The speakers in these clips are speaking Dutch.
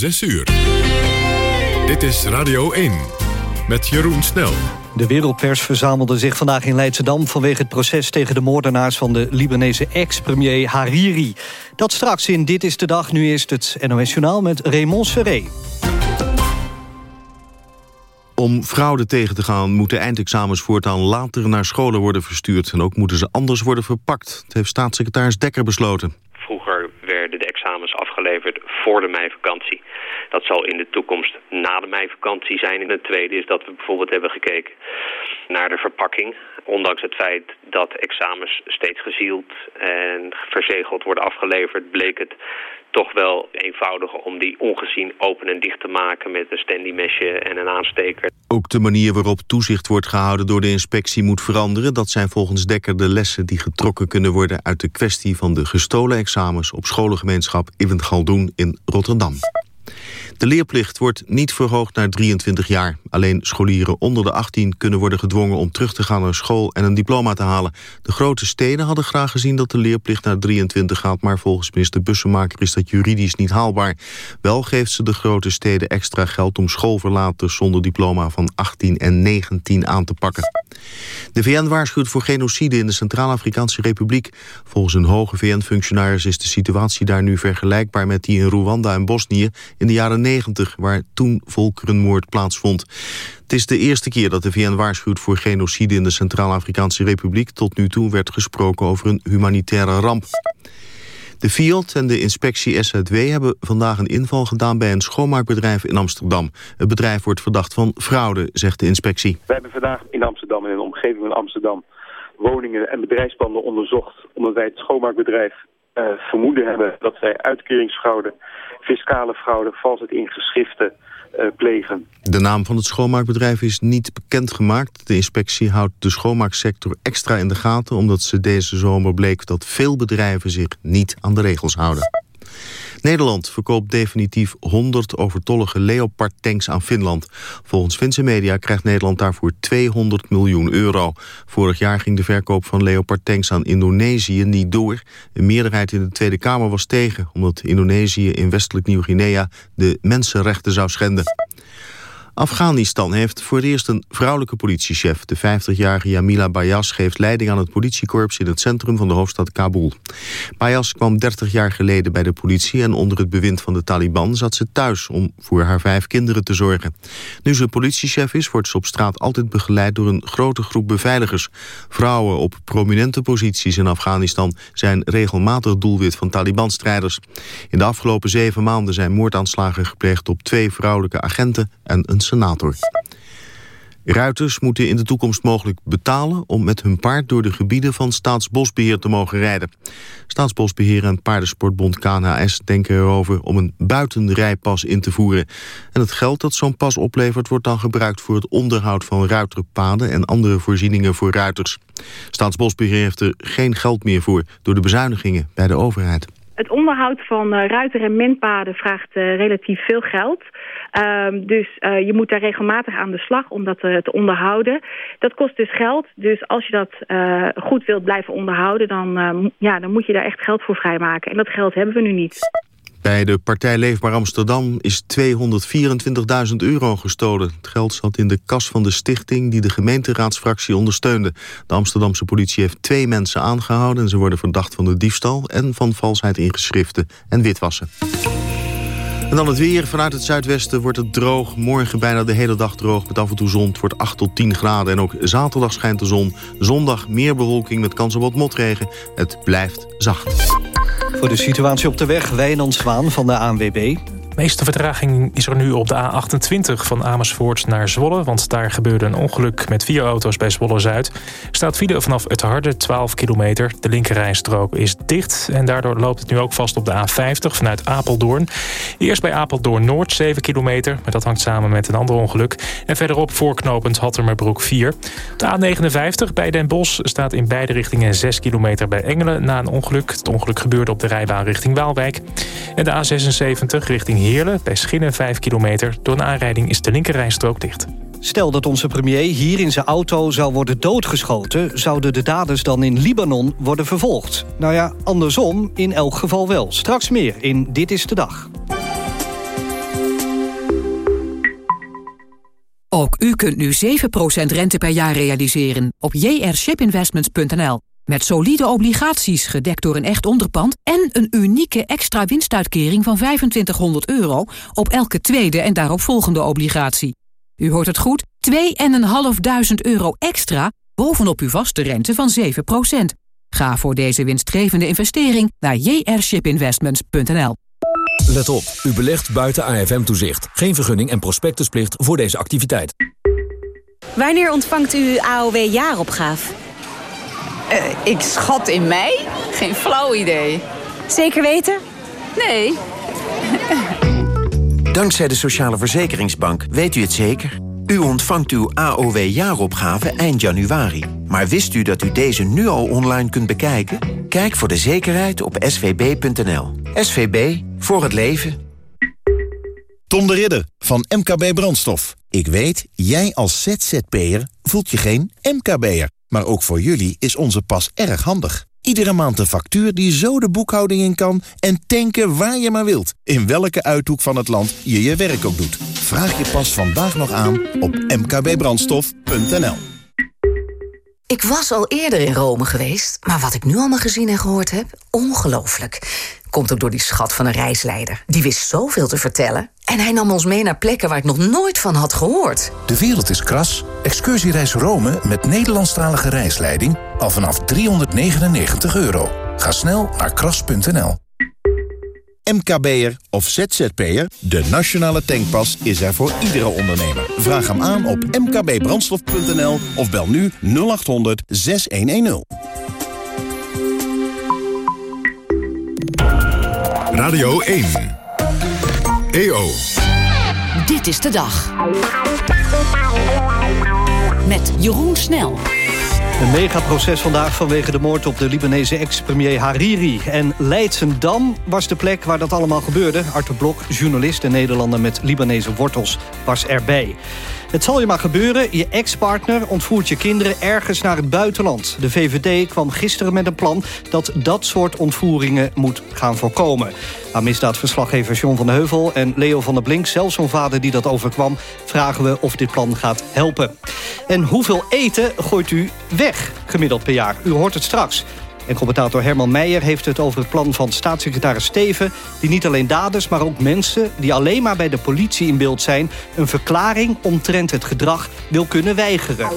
6 uur. Dit is Radio 1 met Jeroen Snel. De wereldpers verzamelde zich vandaag in Leidschendam... vanwege het proces tegen de moordenaars van de Libanese ex-premier Hariri. Dat straks in Dit is de Dag. Nu is het NOS Journaal met Raymond Serré. Om fraude tegen te gaan moeten eindexamens voortaan later naar scholen worden verstuurd. En ook moeten ze anders worden verpakt. Het heeft staatssecretaris Dekker besloten. De examens afgeleverd voor de meivakantie. Dat zal in de toekomst na de meivakantie zijn. En het tweede is dat we bijvoorbeeld hebben gekeken naar de verpakking. Ondanks het feit dat examens steeds gezield en verzegeld worden afgeleverd... bleek het toch wel eenvoudiger om die ongezien open en dicht te maken met een standymesje en een aansteker. Ook de manier waarop toezicht wordt gehouden door de inspectie moet veranderen. Dat zijn volgens Dekker de lessen die getrokken kunnen worden uit de kwestie van de gestolen examens op scholengemeenschap Ibn Galdoen in Rotterdam. De leerplicht wordt niet verhoogd naar 23 jaar. Alleen scholieren onder de 18 kunnen worden gedwongen om terug te gaan naar school en een diploma te halen. De grote steden hadden graag gezien dat de leerplicht naar 23 gaat, maar volgens minister Bussemaker is dat juridisch niet haalbaar. Wel geeft ze de grote steden extra geld om schoolverlaters zonder diploma van 18 en 19 aan te pakken. De VN waarschuwt voor genocide in de Centraal-Afrikaanse Republiek. Volgens een hoge VN-functionaris is de situatie daar nu vergelijkbaar met die in Rwanda en Bosnië in de jaren 90, waar toen volkerenmoord plaatsvond. Het is de eerste keer dat de VN waarschuwt voor genocide in de Centraal-Afrikaanse Republiek. Tot nu toe werd gesproken over een humanitaire ramp. De FIAT en de inspectie SZW hebben vandaag een inval gedaan bij een schoonmaakbedrijf in Amsterdam. Het bedrijf wordt verdacht van fraude, zegt de inspectie. Wij hebben vandaag in Amsterdam en in de omgeving van Amsterdam woningen en bedrijfspanden onderzocht omdat wij het schoonmaakbedrijf vermoeden hebben dat zij uitkeringsfraude, fiscale fraude, valsheid in geschriften uh, plegen. De naam van het schoonmaakbedrijf is niet bekendgemaakt. De inspectie houdt de schoonmaaksector extra in de gaten... omdat ze deze zomer bleek dat veel bedrijven zich niet aan de regels houden. Nederland verkoopt definitief 100 overtollige Leopard-tanks aan Finland. Volgens Finse media krijgt Nederland daarvoor 200 miljoen euro. Vorig jaar ging de verkoop van Leopard-tanks aan Indonesië niet door. Een meerderheid in de Tweede Kamer was tegen... omdat Indonesië in westelijk Nieuw-Guinea de mensenrechten zou schenden. Afghanistan heeft voor het eerst een vrouwelijke politiechef. De 50-jarige Yamila Bayas geeft leiding aan het politiekorps... in het centrum van de hoofdstad Kabul. Bayas kwam 30 jaar geleden bij de politie... en onder het bewind van de Taliban zat ze thuis... om voor haar vijf kinderen te zorgen. Nu ze politiechef is, wordt ze op straat altijd begeleid... door een grote groep beveiligers. Vrouwen op prominente posities in Afghanistan... zijn regelmatig doelwit van Taliban-strijders. In de afgelopen zeven maanden zijn moordaanslagen gepleegd... op twee vrouwelijke agenten en een senator. Ruiters moeten in de toekomst mogelijk betalen om met hun paard door de gebieden van Staatsbosbeheer te mogen rijden. Staatsbosbeheer en paardensportbond KNHS denken erover om een buitenrijpas in te voeren. En het geld dat zo'n pas oplevert wordt dan gebruikt voor het onderhoud van ruiterpaden en andere voorzieningen voor ruiters. Staatsbosbeheer heeft er geen geld meer voor door de bezuinigingen bij de overheid. Het onderhoud van uh, ruiter- en menpaden vraagt uh, relatief veel geld. Um, dus uh, je moet daar regelmatig aan de slag om dat te onderhouden. Dat kost dus geld. Dus als je dat goed wilt blijven onderhouden... Dan, ja, dan moet je daar echt geld voor vrijmaken. En dat geld hebben we nu niet. Bij de partij Leefbaar Amsterdam is 224.000 euro gestolen. Het geld zat in de kas van de stichting die de gemeenteraadsfractie ondersteunde. De Amsterdamse politie heeft twee mensen aangehouden... en ze worden verdacht van de diefstal en van valsheid in geschriften en witwassen. En dan het weer. Vanuit het zuidwesten wordt het droog. Morgen bijna de hele dag droog met af en toe zon. Het wordt 8 tot 10 graden. En ook zaterdag schijnt de zon. Zondag meer bewolking met kans op wat motregen. Het blijft zacht. Voor de situatie op de weg, Wijnand Zwaan van de ANWB. De meeste vertraging is er nu op de A28 van Amersfoort naar Zwolle... want daar gebeurde een ongeluk met vier auto's bij Zwolle-Zuid. staat file vanaf het harde 12 kilometer. De linkerrijstrook is dicht en daardoor loopt het nu ook vast op de A50 vanuit Apeldoorn. Eerst bij Apeldoorn-Noord 7 kilometer, maar dat hangt samen met een ander ongeluk. En verderop voorknopend Hattermerbroek 4. De A59 bij Den Bosch staat in beide richtingen 6 kilometer bij Engelen... na een ongeluk. Het ongeluk gebeurde op de rijbaan richting Waalwijk. En de A76 richting Heerlen bij Schinnen 5 kilometer. Door een aanrijding is de linkerrijstrook dicht. Stel dat onze premier hier in zijn auto zou worden doodgeschoten... zouden de daders dan in Libanon worden vervolgd? Nou ja, andersom in elk geval wel. Straks meer in Dit is de Dag. Ook u kunt nu 7% rente per jaar realiseren op jrshipinvestments.nl. Met solide obligaties gedekt door een echt onderpand... en een unieke extra winstuitkering van 2500 euro... op elke tweede en daaropvolgende obligatie. U hoort het goed, 2.500 euro extra bovenop uw vaste rente van 7% Ga voor deze winstgevende investering naar jrshipinvestments.nl. Let op, u belegt buiten AFM-toezicht. Geen vergunning en prospectusplicht voor deze activiteit. Wanneer ontvangt u AOW-jaaropgave? Uh, ik schat in mei? Geen flauw idee. Zeker weten? Nee. Dankzij de Sociale Verzekeringsbank weet u het zeker. U ontvangt uw AOW-jaaropgave eind januari. Maar wist u dat u deze nu al online kunt bekijken? Kijk voor de zekerheid op svb.nl. SVB, voor het leven. Tom de Ridder van MKB Brandstof. Ik weet, jij als ZZP'er voelt je geen MKB'er. Maar ook voor jullie is onze pas erg handig. Iedere maand een factuur die zo de boekhouding in kan... en tanken waar je maar wilt. In welke uithoek van het land je je werk ook doet. Vraag je pas vandaag nog aan op mkbbrandstof.nl. Ik was al eerder in Rome geweest, maar wat ik nu allemaal gezien en gehoord heb... ongelooflijk. Komt ook door die schat van een reisleider. Die wist zoveel te vertellen. En hij nam ons mee naar plekken waar ik nog nooit van had gehoord. De wereld is kras. Excursiereis Rome met Nederlandstalige reisleiding... al vanaf 399 euro. Ga snel naar kras.nl. MKB'er of ZZP'er, de nationale tankpas is er voor iedere ondernemer. Vraag hem aan op mkbbrandstof.nl of bel nu 0800 6110. Radio 1. EO. Dit is de dag. Met Jeroen Snel. Een megaproces vandaag vanwege de moord op de Libanese ex-premier Hariri. En Leidsendam was de plek waar dat allemaal gebeurde. Arthur Blok, journalist en Nederlander met Libanese wortels, was erbij. Het zal je maar gebeuren. Je ex-partner ontvoert je kinderen ergens naar het buitenland. De VVD kwam gisteren met een plan dat dat soort ontvoeringen moet gaan voorkomen. Aan misdaadverslaggever John van de Heuvel en Leo van der Blink... zelfs zo'n vader die dat overkwam, vragen we of dit plan gaat helpen. En hoeveel eten gooit u weg gemiddeld per jaar? U hoort het straks. En commentator Herman Meijer heeft het over het plan van staatssecretaris Steven... die niet alleen daders, maar ook mensen die alleen maar bij de politie in beeld zijn... een verklaring omtrent het gedrag wil kunnen weigeren.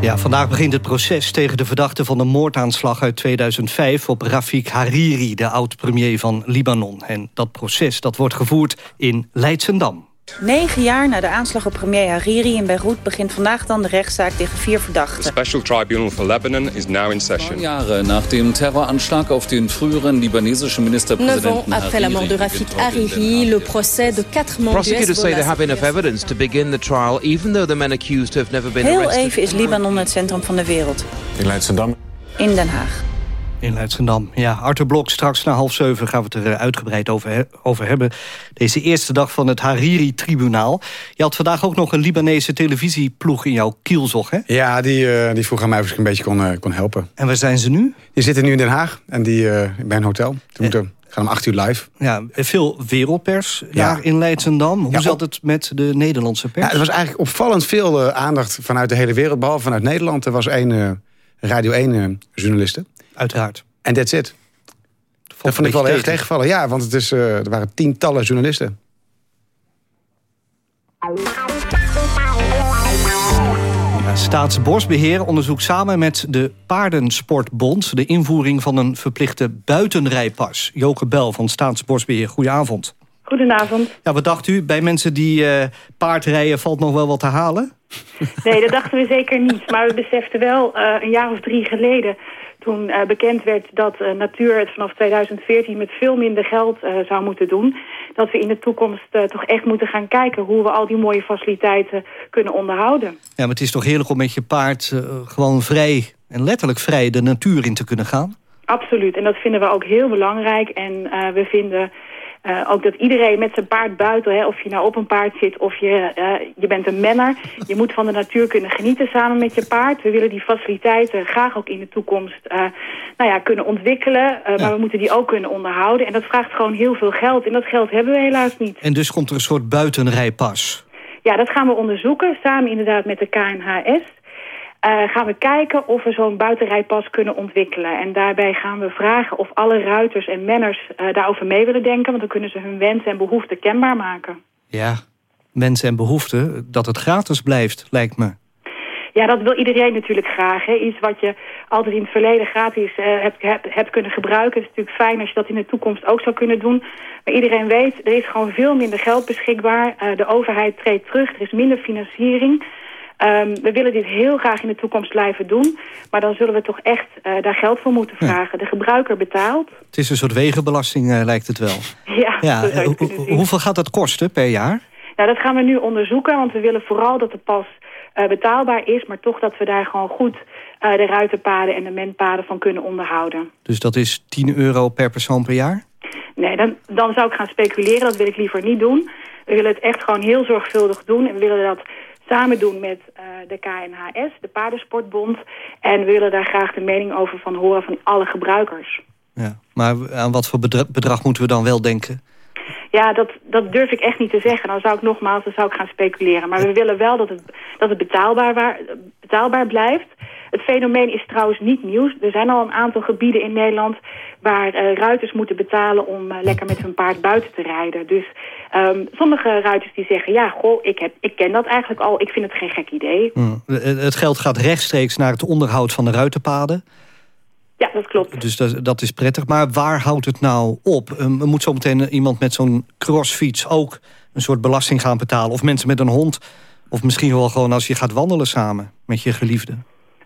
Ja, vandaag begint het proces tegen de verdachte van de moordaanslag uit 2005 op Rafik Hariri, de oud-premier van Libanon. En dat proces dat wordt gevoerd in Leidsendam. Negen jaar na de aanslag op premier Hariri in Beirut begint vandaag dan de rechtszaak tegen vier verdachten. The Special Tribunal for Lebanon is now in session. Jahre nach dem Terroranschlag auf den früheren libanesischen Ministerpräsidenten Neuf ans après la mort de Rafik Hariri, le procès de quatre membres Prosecutors say they have enough evidence to begin the trial, even though the men accused have never been Heel arrested. even is Libanon het centrum van de wereld. In Leidschendam. In Den Haag. In Leidschendam. Ja, Arthur Blok, straks na half zeven gaan we het er eh, uitgebreid over, he over hebben. Deze eerste dag van het Hariri-tribunaal. Je had vandaag ook nog een Libanese televisieploeg in jouw kielzog, hè? Ja, die, uh, die vroeg aan mij of ik een beetje kon, uh, kon helpen. En waar zijn ze nu? Die zitten nu in Den Haag en die uh, bij een hotel. Die moeten gaan om acht uur live. Ja, veel wereldpers ja. daar in Leidschendam. Hoe ja, zat het met de Nederlandse pers? Ja, er was eigenlijk opvallend veel aandacht vanuit de hele wereld, behalve vanuit Nederland. Er was één Radio 1 journaliste. Uiteraard. En that's it. Dat, dat vond ik wel erg tegenvallen. Ja, want het is, uh, er waren tientallen journalisten. Ja, Staatsbosbeheer onderzoekt samen met de Paardensportbond... de invoering van een verplichte buitenrijpas. Joke Bel van Staatsbosbeheer, goedenavond. Goedenavond. Ja, wat dacht u? Bij mensen die uh, paardrijden valt nog wel wat te halen? Nee, dat dachten we zeker niet. Maar we beseften wel uh, een jaar of drie geleden toen uh, bekend werd dat uh, Natuur het vanaf 2014 met veel minder geld uh, zou moeten doen... dat we in de toekomst toch echt moeten gaan kijken... hoe we al die mooie faciliteiten kunnen onderhouden. Ja, maar het is toch heerlijk om met je paard gewoon vrij... en letterlijk vrij de natuur in te kunnen gaan? Absoluut, en dat vinden we ook heel belangrijk. En we vinden Uh, ook dat iedereen met zijn paard buiten, hè, of je nou op een paard zit of je, uh, je bent een menner. Je moet van de natuur kunnen genieten samen met je paard. We willen die faciliteiten graag ook in de toekomst uh, nou ja, kunnen ontwikkelen. Ja. Maar we moeten die ook kunnen onderhouden. En dat vraagt gewoon heel veel geld. En dat geld hebben we helaas niet. En dus komt er een soort buitenrijpas? Ja, dat gaan we onderzoeken. Samen inderdaad met de KNHS. Uh, gaan we kijken of we zo'n buitenrijpas kunnen ontwikkelen. En daarbij gaan we vragen of alle ruiters en menners uh, daarover mee willen denken. Want dan kunnen ze hun wensen en behoeften kenbaar maken. Ja, wensen en behoeften, dat het gratis blijft, lijkt me. Ja, dat wil iedereen natuurlijk graag. Hè. Iets wat je altijd in het verleden gratis uh, hebt, hebt, hebt kunnen gebruiken. Het is natuurlijk fijn als je dat in de toekomst ook zou kunnen doen. Maar iedereen weet, er is gewoon veel minder geld beschikbaar. de overheid treedt terug, er is minder financiering... Um, we willen dit heel graag in de toekomst blijven doen. Maar dan zullen we toch echt uh, daar geld voor moeten vragen. Ja. De gebruiker betaalt. Het is een soort wegenbelasting, uh, lijkt het wel. ja, ja uh, hoeveel gaat dat kosten per jaar? Nou, dat gaan we nu onderzoeken. Want we willen vooral dat de pas betaalbaar is. Maar toch dat we daar gewoon goed de ruitenpaden en de menpaden van kunnen onderhouden. Dus dat is 10 euro per persoon per jaar? Nee, dan, dan zou ik gaan speculeren. Dat wil ik liever niet doen. We willen het echt gewoon heel zorgvuldig doen. En we willen dat samen doen met uh, de KNHS, de Paardensportbond. En we willen daar graag de mening over van horen van alle gebruikers. Ja, maar aan wat voor bedrag moeten we dan wel denken? Ja, dat, dat durf ik echt niet te zeggen. Dan zou ik nogmaals dan zou ik gaan speculeren. Maar we willen wel dat het, dat het betaalbaar, waar, betaalbaar blijft. Het fenomeen is trouwens niet nieuw. Er zijn al een aantal gebieden in Nederland waar uh, ruiters moeten betalen om uh, lekker met hun paard buiten te rijden. Dus um, sommige ruiters die zeggen, ja, goh, ik, heb, ik ken dat eigenlijk al. Ik vind het geen gek idee. Hmm. Het geld gaat rechtstreeks naar het onderhoud van de ruitenpaden. Ja, dat klopt. Dus dat, dat is prettig. Maar waar houdt het nou op? Um, moet zometeen iemand met zo'n crossfiets ook een soort belasting gaan betalen? Of mensen met een hond? Of misschien wel gewoon als je gaat wandelen samen met je geliefde?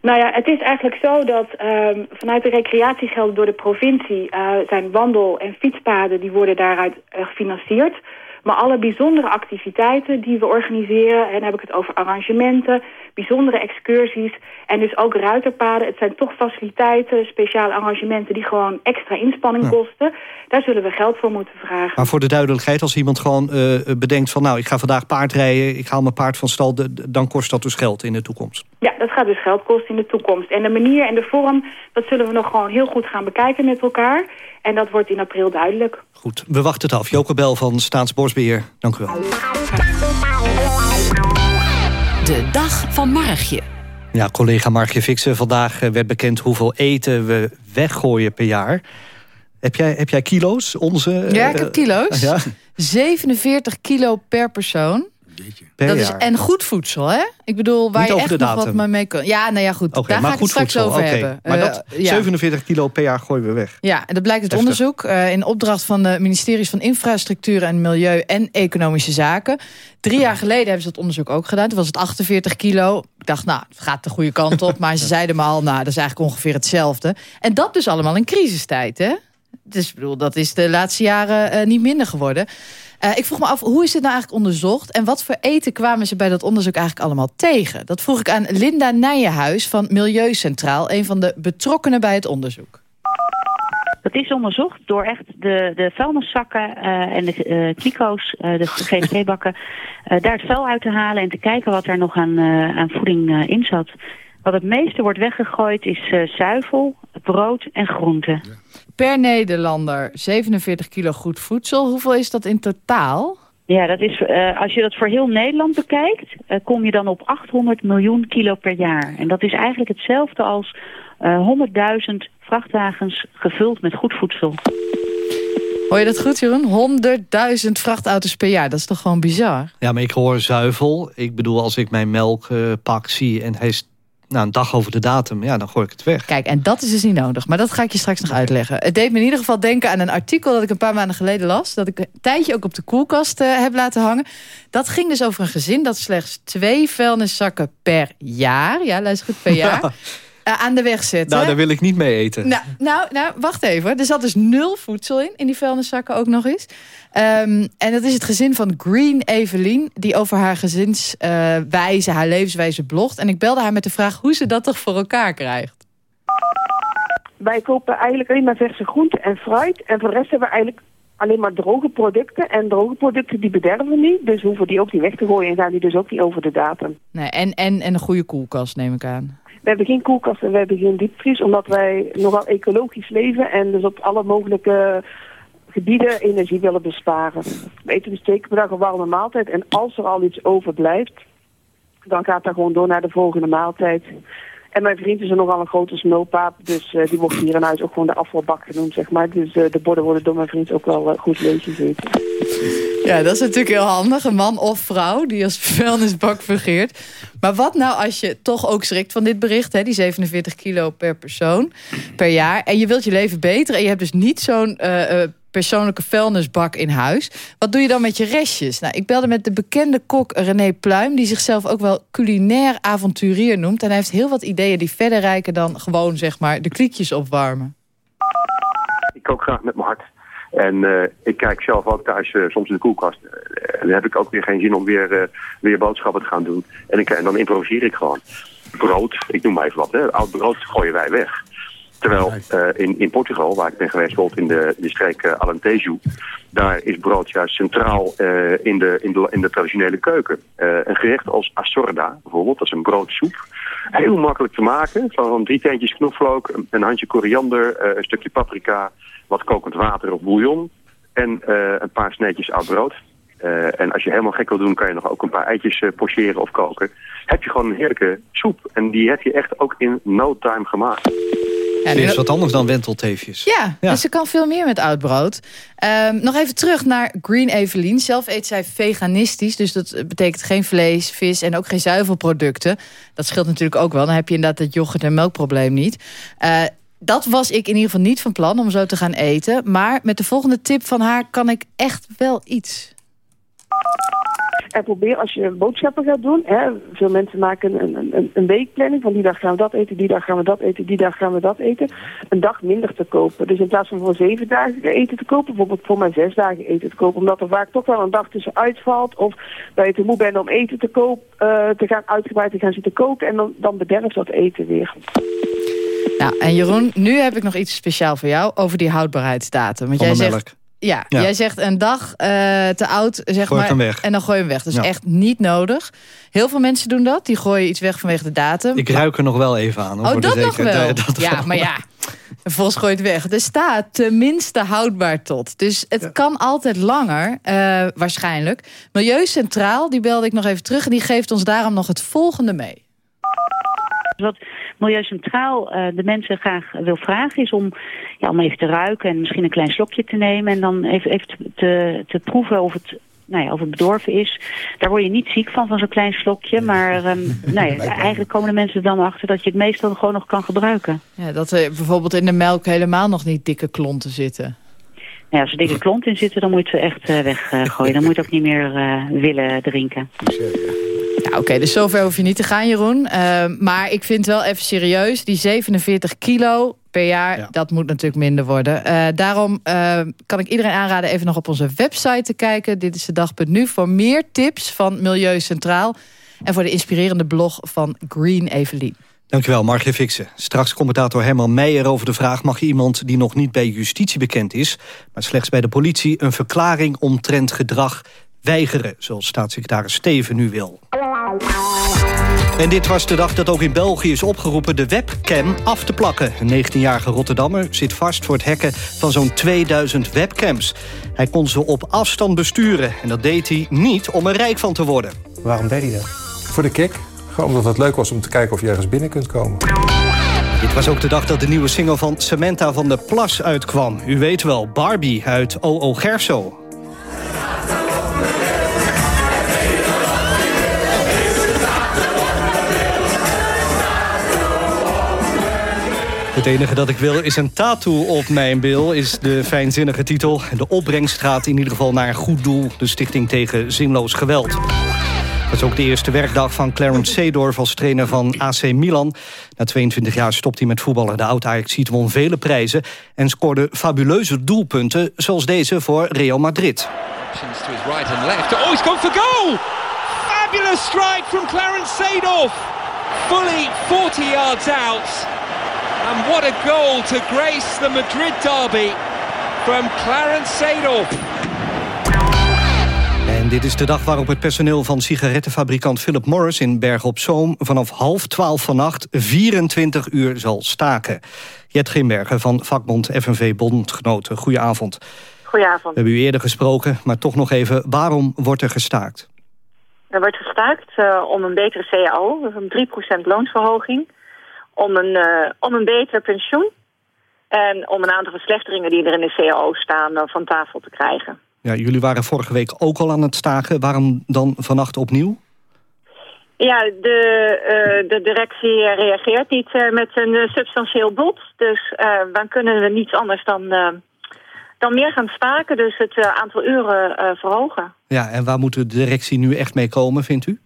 Nou ja, het is eigenlijk zo dat um, vanuit de recreatiegelden door de provincie... Uh, zijn wandel- en fietspaden die worden daaruit uh, gefinancierd. Maar alle bijzondere activiteiten die we organiseren... en dan heb ik het over arrangementen, bijzondere excursies... en dus ook ruiterpaden. Het zijn toch faciliteiten, speciale arrangementen... die gewoon extra inspanning ja. kosten. Daar zullen we geld voor moeten vragen. Maar voor de duidelijkheid, als iemand gewoon uh, bedenkt van... nou, ik ga vandaag paardrijden, ik haal mijn paard van stal... dan kost dat dus geld in de toekomst? Ja, dat gaat dus geld kosten in de toekomst. En de manier en de vorm, dat zullen we nog gewoon heel goed gaan bekijken met elkaar... En dat wordt in april duidelijk. Goed, we wachten het af. Joke Bel van Staatsbosbeheer, dank u wel. De dag van Margje. Ja, collega Margje Fixen. Vandaag werd bekend hoeveel eten we weggooien per jaar. Heb jij, heb jij kilo's? Onze, ja, ik heb kilo's. Uh, ja? 47 kilo per persoon. Dat is, en goed voedsel, hè? Ik bedoel, waar Niet je echt nog wat mee mee kan. Ja, nou ja, goed. Okay, daar ga ik het straks voedsel. over okay. hebben. Maar dat, uh, 47 ja. kilo per jaar gooien we weg. Ja, en dat blijkt uit Heftig. onderzoek. Uh, in opdracht van de ministeries van Infrastructuur en Milieu en Economische Zaken. Drie jaar geleden hebben ze dat onderzoek ook gedaan. Toen was het 48 kilo. Ik dacht, nou, het gaat de goede kant op. Maar ze zeiden me al, nou, dat is eigenlijk ongeveer hetzelfde. En dat dus allemaal in crisistijd, hè? Dus ik bedoel, dat is de laatste jaren uh, niet minder geworden. Uh, ik vroeg me af, hoe is dit nou eigenlijk onderzocht? En wat voor eten kwamen ze bij dat onderzoek eigenlijk allemaal tegen? Dat vroeg ik aan Linda Nijenhuis van Milieucentraal... een van de betrokkenen bij het onderzoek. Dat is onderzocht door echt de, de vuilniszakken uh, en de uh, kliko's, uh, de GSP-bakken... daar het vuil uit te halen en te kijken wat er nog aan, aan voeding in zat. Wat het meeste wordt weggegooid is zuivel, brood en groenten. Ja. Per Nederlander 47 kilo goed voedsel. Hoeveel is dat in totaal? Ja, dat is, uh, als je dat voor heel Nederland bekijkt... Uh, kom je dan op 800 miljoen kilo per jaar. En dat is eigenlijk hetzelfde als uh, 100.000 vrachtwagens gevuld met goed voedsel. Hoor je dat goed, Jeroen? 100.000 vrachtauto's per jaar. Dat is toch gewoon bizar? Ja, maar ik hoor zuivel. Ik bedoel, als ik mijn melkpak zie en hij is nou, een dag over de datum, ja, dan gooi ik het weg. Kijk, en dat is dus niet nodig. Maar dat ga ik je straks nog uitleggen. Het deed me in ieder geval denken aan een artikel... dat ik een paar maanden geleden las. Dat ik een tijdje ook op de koelkast uh, heb laten hangen. Dat ging dus over een gezin dat slechts twee vuilniszakken per jaar... ja, luister goed, per jaar... Uh, aan de weg zetten. Nou, daar wil ik niet mee eten. Nou, nou, nou, wacht even. Er zat dus nul voedsel in, in die vuilniszakken ook nog eens. Um, en dat is het gezin van Green Evelien... die over haar gezinswijze, uh, haar levenswijze blogt. En ik belde haar met de vraag hoe ze dat toch voor elkaar krijgt. Wij kopen eigenlijk alleen maar verse groenten en fruit. En voor de rest hebben we eigenlijk alleen maar droge producten. En droge producten die bederven niet. Dus hoeven die ook niet weg te gooien en gaan die dus ook niet over de datum. Nee, en, en, en een goede koelkast neem ik aan. We hebben geen koelkast en we hebben geen diepvries. Omdat wij nogal ecologisch leven. En dus op alle mogelijke gebieden energie willen besparen. We eten dus twee keer een warme maaltijd. En als er al iets overblijft, dan gaat dat gewoon door naar de volgende maaltijd. En mijn vriend is er nogal een grote smulpaap. Dus uh, die wordt hier in huis ook gewoon de afvalbak genoemd, zeg maar. Dus uh, de borden worden door mijn vriend ook wel uh, goed leeggezeten. Ja, dat is natuurlijk heel handig. Een man of vrouw die als vuilnisbak fungeert. Maar wat nou als je toch ook schrikt van dit bericht... Hè, die 47 kilo per persoon per jaar... en je wilt je leven beter en je hebt dus niet zo'n persoonlijke vuilnisbak in huis. Wat doe je dan met je restjes? Nou, ik belde met de bekende kok René Pluim... die zichzelf ook wel culinair avonturier noemt. En hij heeft heel wat ideeën die verder reiken dan gewoon zeg maar, de kliekjes opwarmen. Ik kook graag met mijn hart. En uh, ik kijk zelf ook thuis uh, soms in de koelkast. Uh, dan heb ik ook weer geen zin om weer, weer boodschappen te gaan doen. En, ik, en dan improviseer ik gewoon. Brood, ik noem maar even wat. Hè. Oud brood gooien wij weg. Terwijl in, in Portugal, waar ik ben geweest, bijvoorbeeld in de, de streek Alentejo, daar is brood juist centraal in, de, in, de, in de traditionele keuken. een gerecht als assorda bijvoorbeeld, dat is een broodsoep. Heel makkelijk te maken, van drie teentjes knoflook, een, een handje koriander, een stukje paprika, wat kokend water of bouillon en een paar sneetjes oud brood. Uh, en als je helemaal gek wil doen, kan je nog ook een paar eitjes uh, pocheren of koken. Heb je gewoon een heerlijke soep. En die heb je echt ook in no time gemaakt. Ja, is wat anders dan wentelteefjes. Ja, ja, dus ze kan veel meer met oud brood. Um, nog even terug naar Green Evelien. Zelf eet zij veganistisch, dus dat betekent geen vlees, vis en ook geen zuivelproducten. Dat scheelt natuurlijk ook wel. Dan heb je inderdaad het yoghurt- en melkprobleem niet. Uh, dat was ik in ieder geval niet van plan om zo te gaan eten. Maar met de volgende tip van haar kan ik echt wel iets. En probeer als je boodschappen gaat doen. Hè, veel mensen maken een, een, een weekplanning. Van die dag gaan we dat eten, die dag gaan we dat eten, die dag gaan we dat eten. Een dag minder te kopen. Dus in plaats van voor zeven dagen eten te kopen, bijvoorbeeld voor maar zes dagen eten te kopen. Omdat er vaak toch wel een dag tussen uitvalt. Of dat je te moe bent om eten te kopen, uh, te gaan uitgebreid te gaan zitten koken. En dan, dan bederft dat eten weer. Nou, en Jeroen, nu heb ik nog iets speciaal voor jou over die houdbaarheidsdatum. Want jij zegt, ja, jij zegt een dag uh, te oud, zeg maar, en dan gooi je hem weg. Dat is echt niet nodig. Heel veel mensen doen dat. Die gooien iets weg vanwege de datum. Ik ruik er nog wel even aan. Oh, dat nog wel? ja, maar ja, volgens gooi je het weg. Er staat tenminste houdbaar tot. Dus het kan altijd langer, uh, waarschijnlijk. Milieu Centraal, die belde ik nog even terug... en die geeft ons daarom nog het volgende mee. Wat Milieu Centraal uh, de mensen graag wil vragen is om, ja, om even te ruiken en misschien een klein slokje te nemen en dan even, even te, te proeven of het nou ja, of het bedorven is. Daar word je niet ziek van, van zo'n klein slokje. Maar um, nou ja, eigenlijk komen de mensen er dan achter dat je het meestal gewoon nog kan gebruiken. Ja, dat er bijvoorbeeld in de melk helemaal nog niet dikke klonten zitten. Ja, als er dikke klonten in zitten, dan moet je ze echt uh, weggooien. dan moet je ook niet meer uh, willen drinken. Ja, Oké, dus zover hoef je niet te gaan, Jeroen. Uh, maar ik vind wel even serieus, die 47 kilo per jaar, ja. dat moet natuurlijk minder worden. Uh, daarom uh, kan ik iedereen aanraden even nog op onze website te kijken. Dit is de dag.nu voor meer tips van Milieu Centraal. En voor de inspirerende blog van Green Evelien. Dankjewel, Margriet Fixen. Straks commentator Herman Meijer over de vraag... mag iemand die nog niet bij justitie bekend is... maar slechts bij de politie een verklaring omtrent gedrag weigeren... zoals staatssecretaris Steven nu wil. En dit was de dag dat ook in België is opgeroepen de webcam af te plakken. Een 19-jarige Rotterdammer zit vast voor het hacken van zo'n 2000 webcams. Hij kon ze op afstand besturen en dat deed hij niet om er rijk van te worden. Waarom deed hij dat? Voor de kick. Gewoon omdat het leuk was om te kijken of je ergens binnen kunt komen. Dit was ook de dag dat de nieuwe single van Samantha van der Plas uitkwam. U weet wel, Barbie uit O.O. Gerso. Het enige dat ik wil is een tattoo op mijn bil, is de fijnzinnige titel. De opbrengst gaat in ieder geval naar een goed doel, de Stichting tegen Zinloos Geweld. Dat is ook de eerste werkdag van Clarence Seedorf als trainer van AC Milan. Na 22 jaar stopt hij met voetballen. De oud-Ajaxiet won vele prijzen en scoorde fabuleuze doelpunten... zoals deze voor Real Madrid. Oh, he's gone for goal! Fabulous strike from Clarence Seedorf! Fully 40 yards out. And what a goal to grace the Madrid derby. from Clarence Seedorf. En dit is de dag waarop het personeel van sigarettenfabrikant Philip Morris in Berg op Zoom vanaf half twaalf vannacht 24 uur zal staken. Jet Grimbergen van vakbond FNV Bondgenoten, goedenavond. Goedenavond. We hebben u eerder gesproken, maar toch nog even, waarom wordt er gestaakt? Er wordt gestaakt uh, om een betere CAO, dus een 3% loonsverhoging, om een, uh, om een beter pensioen en om een aantal verslechteringen die er in de CAO staan uh, van tafel te krijgen. Ja, jullie waren vorige week ook al aan het staken. Waarom dan vannacht opnieuw? Ja, de, uh, de directie reageert niet met een substantieel bod. Dus dan kunnen we niets anders dan, dan meer gaan staken. Dus het aantal uren verhogen. Ja, en waar moet de directie nu echt mee komen, vindt u?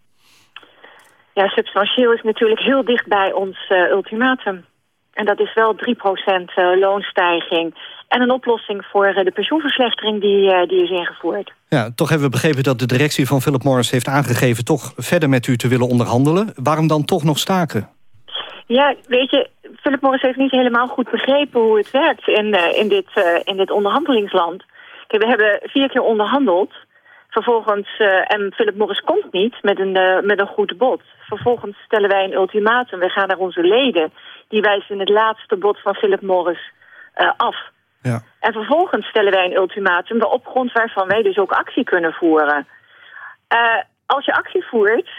Ja, substantieel is natuurlijk heel dicht bij ons ultimatum. En dat is wel 3% loonstijging en een oplossing voor de pensioenverslechtering die, die is ingevoerd. Ja, toch hebben we begrepen dat de directie van Philip Morris heeft aangegeven... toch verder met u te willen onderhandelen. Waarom dan toch nog staken? Ja, weet je, Philip Morris heeft niet helemaal goed begrepen hoe het werkt in, in, dit, in dit onderhandelingsland. Kijk, we hebben vier keer onderhandeld. Vervolgens, en Philip Morris komt niet met een, met een goed bod. Vervolgens stellen wij een ultimatum. We gaan naar onze leden. Die wijzen het laatste bod van Philip Morris af. Ja. En vervolgens stellen wij een ultimatum op grond waarvan wij dus ook actie kunnen voeren. Uh, als je actie voert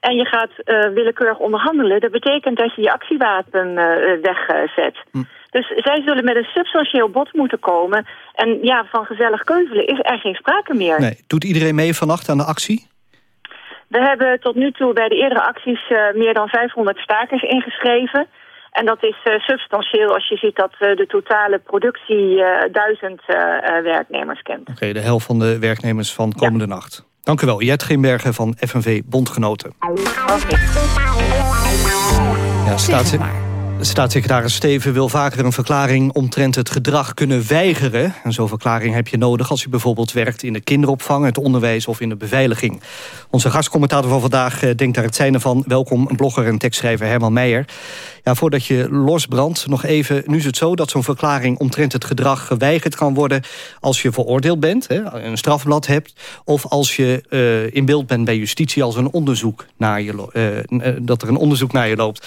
en je gaat uh, willekeurig onderhandelen... dat betekent dat je je actiewapen wegzet. Hm. Dus zij zullen met een substantieel bod moeten komen. En ja, van gezellig keuvelen is er geen sprake meer. Nee. Doet iedereen mee vannacht aan de actie? We hebben tot nu toe bij de eerdere acties meer dan 500 stakers ingeschreven... En dat is uh, substantieel als je ziet dat uh, de totale productie uh, duizend werknemers kent. Oké, okay, de helft van de werknemers van komende ja. nacht. Dank u wel, Jet Grimbergen van FNV Bondgenoten. Okay. Ja, staats Staatssecretaris Steven wil vaker een verklaring omtrent het gedrag kunnen weigeren. En zo'n verklaring heb je nodig als je bijvoorbeeld werkt in de kinderopvang, het onderwijs of in de beveiliging. Onze gastcommentator van vandaag denkt daar het zijne van. Welkom, blogger en tekstschrijver Herman Meijer. Ja, voordat je losbrandt, nog even. Nu is het zo dat zo'n verklaring omtrent het gedrag geweigerd kan worden... als je veroordeeld bent, hè, een strafblad hebt... of als je uh, in beeld bent bij justitie als een onderzoek naar je, uh, dat er een onderzoek naar je loopt.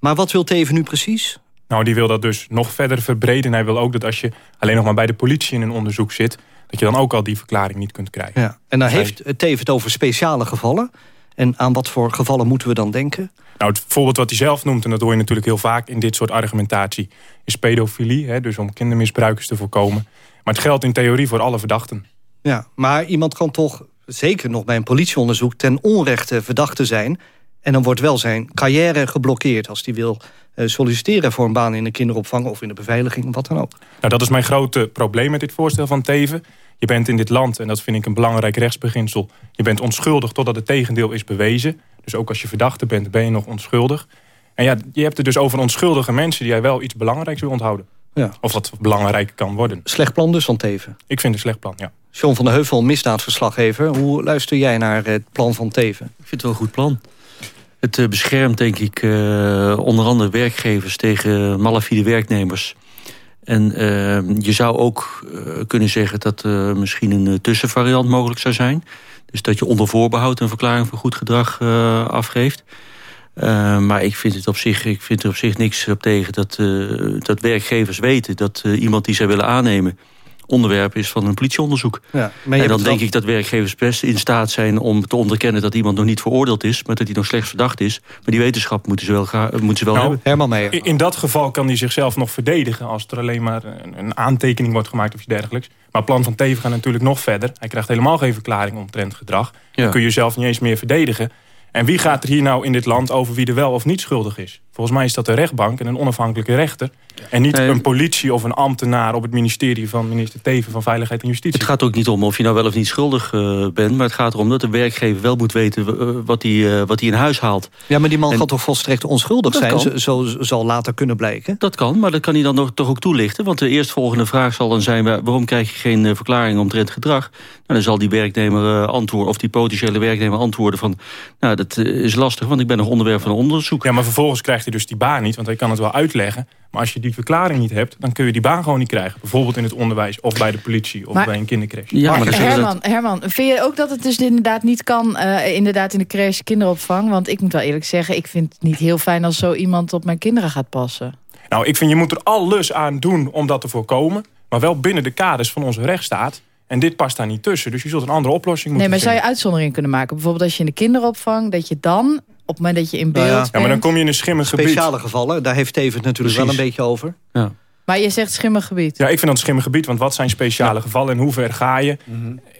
Maar wat wil Teven nu precies? Nou, die wil dat dus nog verder verbreden. Hij wil ook dat als je alleen nog maar bij de politie in een onderzoek zit... dat je dan ook al die verklaring niet kunt krijgen. Ja. En dan heeft Teven het over speciale gevallen. En aan wat voor gevallen moeten we dan denken? Nou, het voorbeeld wat hij zelf noemt, en dat hoor je natuurlijk heel vaak in dit soort argumentatie, is pedofilie. Hè, dus om kindermisbruikers te voorkomen. Maar het geldt in theorie voor alle verdachten. Ja, maar iemand kan toch zeker nog bij een politieonderzoek ten onrechte verdachte zijn. En dan wordt wel zijn carrière geblokkeerd als hij wil uh, solliciteren voor een baan in de kinderopvang of in de beveiliging, wat dan ook. Nou, dat is mijn grote probleem met dit voorstel van Teven. Je bent in dit land, en dat vind ik een belangrijk rechtsbeginsel... je bent onschuldig totdat het tegendeel is bewezen. Dus ook als je verdachte bent, ben je nog onschuldig. En ja, je hebt het dus over onschuldige mensen... die jij wel iets belangrijks wil onthouden. Ja. Of wat belangrijk kan worden. Slecht plan dus van Teven? Ik vind het een slecht plan, ja. John van der Heuvel, misdaadverslaggever. Hoe luister jij naar het plan van Teven? Ik vind het wel een goed plan. Het uh, beschermt, denk ik, uh, onder andere werkgevers... tegen malafide werknemers... En uh, je zou ook kunnen zeggen dat uh, misschien een tussenvariant mogelijk zou zijn. Dus dat je onder voorbehoud een verklaring voor goed gedrag afgeeft. maar ik vind, het op zich, ik vind er op zich niks op tegen dat, dat werkgevers weten... dat iemand die zij willen aannemen onderwerp is van een politieonderzoek. Ja, en dan denk ik dat werkgevers best in staat zijn om te onderkennen... dat iemand nog niet veroordeeld is, maar dat hij nog slechts verdacht is. Maar die wetenschap moeten ze wel, gaan, moeten ze wel nou, hebben. In dat geval kan hij zichzelf nog verdedigen... als er alleen maar een, een aantekening wordt gemaakt of iets dergelijks. Maar het plan van Teven gaat natuurlijk nog verder. Hij krijgt helemaal geen verklaring omtrent gedrag. Ja. Dan kun je jezelf niet eens meer verdedigen. En wie gaat er hier nou in dit land over wie er wel of niet schuldig is? Volgens mij is dat de rechtbank en een onafhankelijke rechter. En niet nee. een politie of een ambtenaar op het ministerie van minister Teven van Veiligheid en Justitie. Het gaat ook niet om of je nou wel of niet schuldig uh, bent. Maar het gaat erom dat de werkgever wel moet weten uh, wat hij uh, wat in huis haalt. Ja, maar die man en, gaat toch volstrekt onschuldig zijn? Zo, zo, zal later kunnen blijken. Dat kan, maar dat kan hij dan nog, toch ook toelichten. Want de eerstvolgende vraag zal dan zijn... waarom krijg je geen verklaring omtrent gedrag? Nou, dan zal die werknemer antwoorden, of die potentiële werknemer antwoorden van... nou, dat is lastig, want ik ben nog onderwerp van onderzoek. Ja, maar vervolgens krijgt je dus die baan niet, want hij kan het wel uitleggen. Maar als je die verklaring niet hebt, dan kun je die baan gewoon niet krijgen. Bijvoorbeeld in het onderwijs of bij de politie of Maar- bij een kindercrash. Ja, maar Herman, Herman, vind je ook dat het dus inderdaad niet kan... eh, inderdaad in de crash kinderopvang? Want ik moet wel eerlijk zeggen... ik vind het niet heel fijn als zo iemand op mijn kinderen gaat passen. Nou, ik vind je moet er alles aan doen om dat te voorkomen. Maar wel binnen de kaders van onze rechtsstaat. En dit past daar niet tussen. Dus je zult een andere oplossing Nee, moeten maar zou je uitzonderingen kunnen maken? Bijvoorbeeld als je in de kinderopvang... dat je dan, op het moment dat je in beeld Nou ja. bent... Ja, maar dan kom je in een schimmig gebied. Speciale gevallen, daar heeft Teven het natuurlijk wel een beetje over. Maar je zegt schimmig gebied. Ja, ik vind dat schimmig gebied. Want wat zijn speciale gevallen en hoe ver ga je?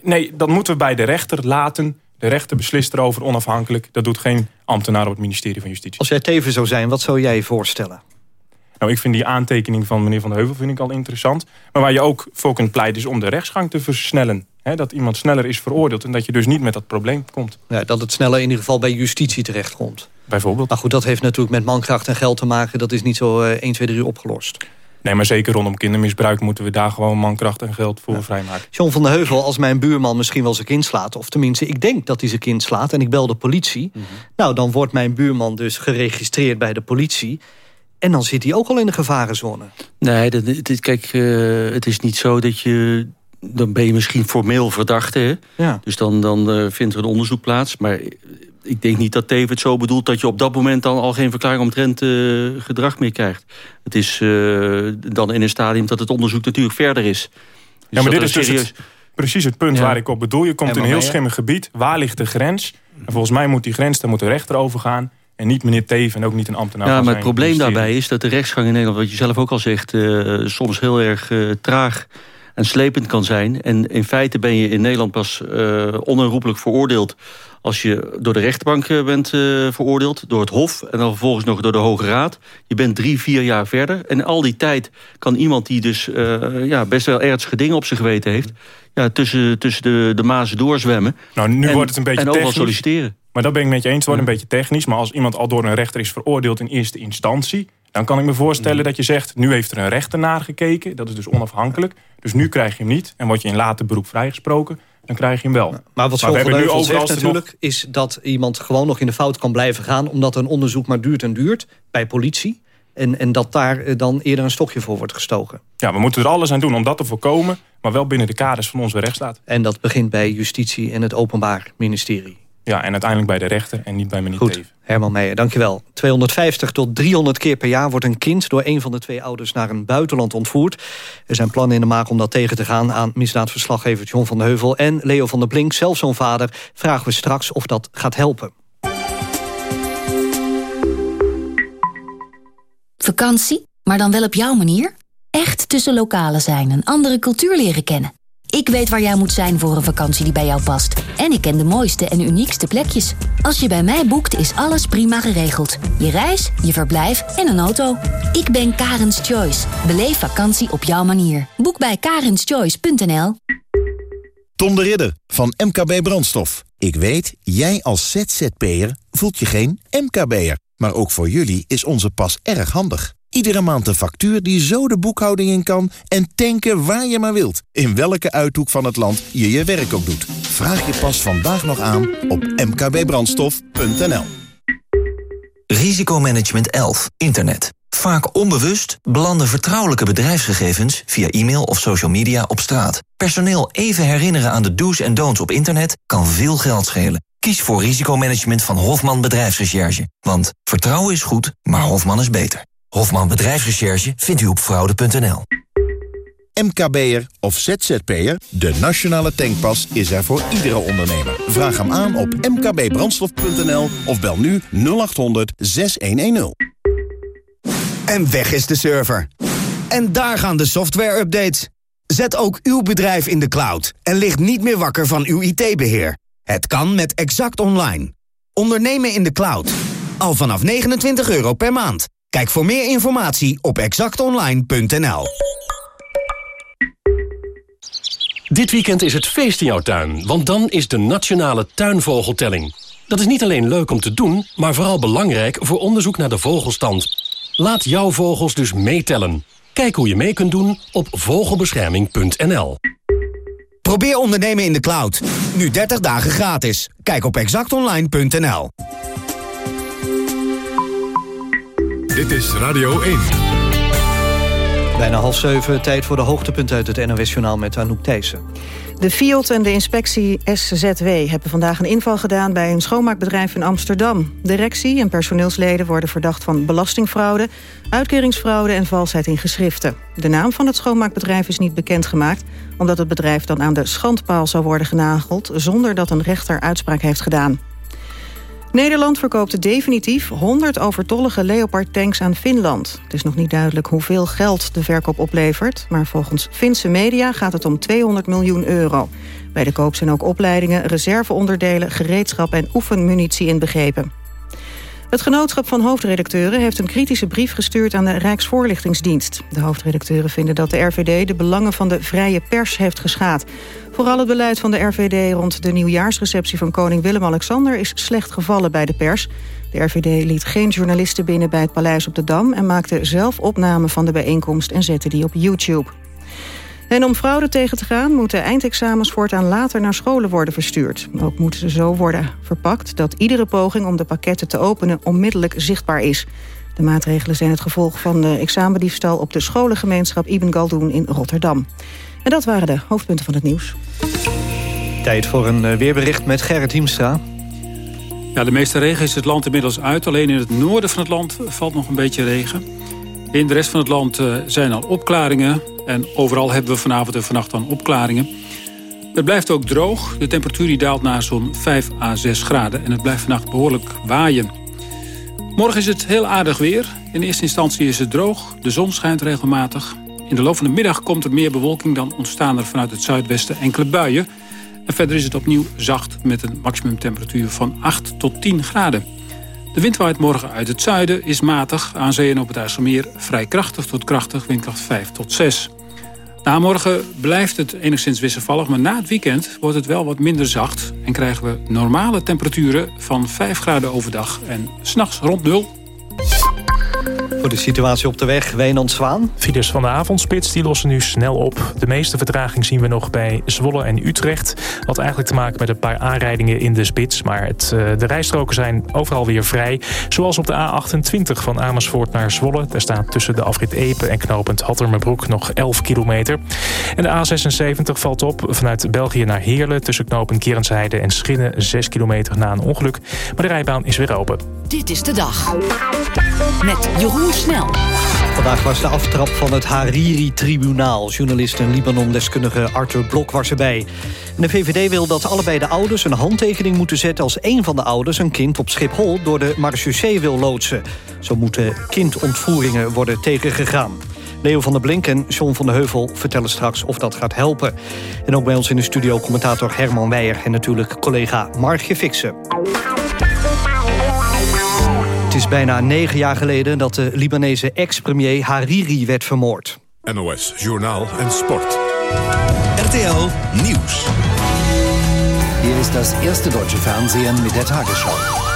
Nee, dat moeten we bij de rechter laten. De rechter beslist erover onafhankelijk. Dat doet geen ambtenaar op het ministerie van Justitie. Als jij Teven zou zijn, wat zou jij je voorstellen? Nou, ik vind die aantekening van meneer Van Heuvel vind ik al interessant. Maar waar je ook voor kunt pleiten is om de rechtsgang te versnellen. Dat iemand sneller is veroordeeld en dat je dus niet met dat probleem komt. Ja, dat het sneller in ieder geval bij justitie terechtkomt. Bijvoorbeeld. Maar goed, dat heeft natuurlijk met mankracht en geld te maken. Dat is niet zo eh 1, 2, 3 opgelost. Nee, maar zeker rondom kindermisbruik moeten we daar gewoon mankracht en geld voor vrijmaken. John van der Heuvel, als mijn buurman misschien wel zijn kind slaat... of tenminste, ik denk dat hij zijn kind slaat en ik bel de politie... nou, dan wordt mijn buurman dus geregistreerd bij de politie... en dan zit hij ook al in de gevarenzone. Nee, dat, dit, kijk, eh, het is niet zo dat je... Dan ben je misschien formeel verdachte. Hè? Ja. Dus dan, dan eh, vindt er een onderzoek plaats. Maar ik denk niet dat Teven het zo bedoelt... dat je op dat moment dan al geen verklaring omtrent eh, gedrag meer krijgt. Het is eh, dan in een stadium dat het onderzoek natuurlijk verder is. Dus Ja, maar dit is dus het, precies het punt Ja. waar ik op bedoel. Je komt in een heel schimmig gebied. Waar ligt de grens? En volgens mij moet die grens, daar moet de rechter over gaan. En niet meneer Teven en ook niet een ambtenaar Ja, maar het zijn probleem ministerie. daarbij is dat de rechtsgang in Nederland... wat je zelf ook al zegt, eh, soms heel erg eh, traag en slepend kan zijn. En in feite ben je in Nederland pas eh onherroepelijk veroordeeld... als je door de rechtbank bent veroordeeld, door het Hof... en dan vervolgens nog door de Hoge Raad. Je bent drie, vier jaar verder. En al die tijd kan iemand die dus ja, best wel ernstige dingen op zijn geweten heeft... Ja, tussen, tussen de, de mazen doorzwemmen. Nou, nu en, wordt het een beetje En overal technisch. solliciteren. Maar dat ben ik met je eens. Het wordt een beetje technisch. Maar als iemand al door een rechter is veroordeeld in eerste instantie... dan kan ik me voorstellen dat je zegt... nu heeft er een rechter naar gekeken. Dat is dus onafhankelijk. Dus nu krijg je hem niet. En word je in later beroep vrijgesproken... dan krijg je hem wel. Maar wat we hebben der nu zegt nog- natuurlijk... is dat iemand gewoon nog in de fout kan blijven gaan... omdat een onderzoek maar duurt en duurt bij politie... en, en dat daar eh, dan eerder een stokje voor wordt gestoken. Ja, we moeten er alles aan doen om dat te voorkomen... maar wel binnen de kaders van onze rechtsstaat. En dat begint bij justitie en het openbaar ministerie. Ja, en uiteindelijk bij de rechter en niet bij meneer Goed, Teven. Herman Meijer, dankjewel. 250 tot 300 keer per jaar wordt een kind... door een van de twee ouders naar een buitenland ontvoerd. Er zijn plannen in de maak om dat tegen te gaan... aan misdaadverslaggever John van der Heuvel en Leo van der Blink... zelf zo'n vader, vragen we straks of dat gaat helpen. Vakantie, maar dan wel op jouw manier? Echt tussen lokalen zijn en andere cultuur leren kennen. Ik weet waar jij moet zijn voor een vakantie die bij jou past. En ik ken de mooiste en uniekste plekjes. Als je bij mij boekt, is alles prima geregeld. Je reis, je verblijf en een auto. Ik ben Karens Choice. Beleef vakantie op jouw manier. Boek bij karenschoice.nl Tom de Ridder van MKB Brandstof. Ik weet, jij als ZZP'er voelt je geen MKB'er. Maar ook voor jullie is onze pas erg handig. Iedere maand een factuur die zo de boekhouding in kan... en tanken waar je maar wilt. In welke uithoek van het land je je werk ook doet. Vraag je pas vandaag nog aan op mkbbrandstof.nl. Risicomanagement 11. Internet. Vaak onbewust belanden vertrouwelijke bedrijfsgegevens via e-mail of social media op straat. Personeel even herinneren aan de do's en don'ts op internet kan veel geld schelen. Kies voor risicomanagement van Hofman Bedrijfsrecherche. Want vertrouwen is goed, maar Hofman is beter. Hofman Bedrijfsrecherche vindt u op fraude.nl. MKB'er of ZZP'er, de nationale tankpas is er voor iedere ondernemer. Vraag hem aan op mkbbrandstof.nl of bel nu 0800 6110. En weg is de server. En daar gaan de software-updates. Zet ook uw bedrijf in de cloud en ligt niet meer wakker van uw IT-beheer. Het kan met Exact Online. Ondernemen in de cloud. Al vanaf 29 euro per maand. Kijk voor meer informatie op exactonline.nl. Dit weekend is het feest in jouw tuin, want dan is de Nationale Tuinvogeltelling. Dat is niet alleen leuk om te doen, maar vooral belangrijk voor onderzoek naar de vogelstand. Laat jouw vogels dus meetellen. Kijk hoe je mee kunt doen op vogelbescherming.nl. Probeer ondernemen in de cloud. Nu 30 dagen gratis. Kijk op exactonline.nl. Dit is Radio 1. Bijna half zeven, tijd voor de hoogtepunt uit het NOS-journaal met Anouk Thijssen. De FIOD en de inspectie SZW hebben vandaag een inval gedaan... bij een schoonmaakbedrijf in Amsterdam. Directie en personeelsleden worden verdacht van belastingfraude... uitkeringsfraude en valsheid in geschriften. De naam van het schoonmaakbedrijf is niet bekendgemaakt... omdat het bedrijf dan aan de schandpaal zou worden genageld... zonder dat een rechter uitspraak heeft gedaan. Nederland verkoopt definitief 100 overtollige Leopard-tanks aan Finland. Het is nog niet duidelijk hoeveel geld de verkoop oplevert... maar volgens Finse media gaat het om 200 miljoen euro. Bij de koop zijn ook opleidingen, reserveonderdelen... gereedschap en oefenmunitie inbegrepen. Het genootschap van hoofdredacteuren heeft een kritische brief gestuurd aan de Rijksvoorlichtingsdienst. De hoofdredacteuren vinden dat de RVD de belangen van de vrije pers heeft geschaad. Vooral het beleid van de RVD rond de nieuwjaarsreceptie van koning Willem-Alexander is slecht gevallen bij de pers. De RVD liet geen journalisten binnen bij het paleis op de Dam en maakte zelf opname van de bijeenkomst en zette die op YouTube. En om fraude tegen te gaan moeten eindexamens voortaan later naar scholen worden verstuurd. Ook moeten ze zo worden verpakt dat iedere poging om de pakketten te openen onmiddellijk zichtbaar is. De maatregelen zijn het gevolg van de examendiefstal op de scholengemeenschap Ibn Galdoen in Rotterdam. En dat waren de hoofdpunten van het nieuws. Tijd voor een eh, weerbericht met Gerrit Hiemstra. Ja, de meeste regen is het land inmiddels uit. Alleen in het noorden van het land valt nog een beetje regen. In de rest van het land eh, zijn al opklaringen. En overal hebben we vanavond en vannacht dan opklaringen. Het blijft ook droog. De temperatuur daalt naar zo'n 5 à 6 graden. En het blijft vannacht behoorlijk waaien. Morgen is het heel aardig weer. In eerste instantie is het droog. De zon schijnt regelmatig. In de loop van de middag komt er meer bewolking. Dan ontstaan er vanuit het zuidwesten enkele buien. En verder is het opnieuw zacht met een maximumtemperatuur van 8 tot 10 graden. De wind waait morgen uit het zuiden, is matig. Aan zee en op het IJsselmeer vrij krachtig tot krachtig, windkracht 5 tot 6. Na morgen blijft het enigszins wisselvallig, maar na het weekend wordt het wel wat minder zacht. En krijgen we normale temperaturen van 5 graden overdag en s'nachts rond 0 voor de situatie op de weg, Wijnand Zwaan. Files van de avondspits die lossen nu snel op. De meeste vertraging zien we nog bij Zwolle en Utrecht. Wat eigenlijk te maken met een paar aanrijdingen in de spits. Maar het, eh, de rijstroken zijn overal weer vrij. Zoals op de A28 van Amersfoort naar Zwolle. Daar staat tussen de afrit Epe en knooppunt Hattermerbroek nog 11 kilometer. En de A76 valt op vanuit België naar Heerlen... tussen knooppunt Kerensheide en Schinnen 6 kilometer na een ongeluk. Maar de rijbaan is weer open. Dit is de dag. Met Jeroen Snel. Vandaag was de aftrap van het Hariri-tribunaal. Journalist en Libanon-deskundige Arthur Blok was erbij. De VVD wil dat allebei de ouders een handtekening moeten zetten... als een van de ouders een kind op Schiphol door de marechaussee wil loodsen. Zo moeten kindontvoeringen worden tegengegaan. Leo van der Blink en John van der Heuvel vertellen straks of dat gaat helpen. En ook bij ons in de studio commentator Herman Weijer... en natuurlijk collega Margje Fixen is bijna negen jaar geleden dat de Libanese ex-premier Hariri werd vermoord. NOS, Journaal en Sport. RTL Nieuws. Hier is das eerste deutsche Fernsehen mit der Tagesschau.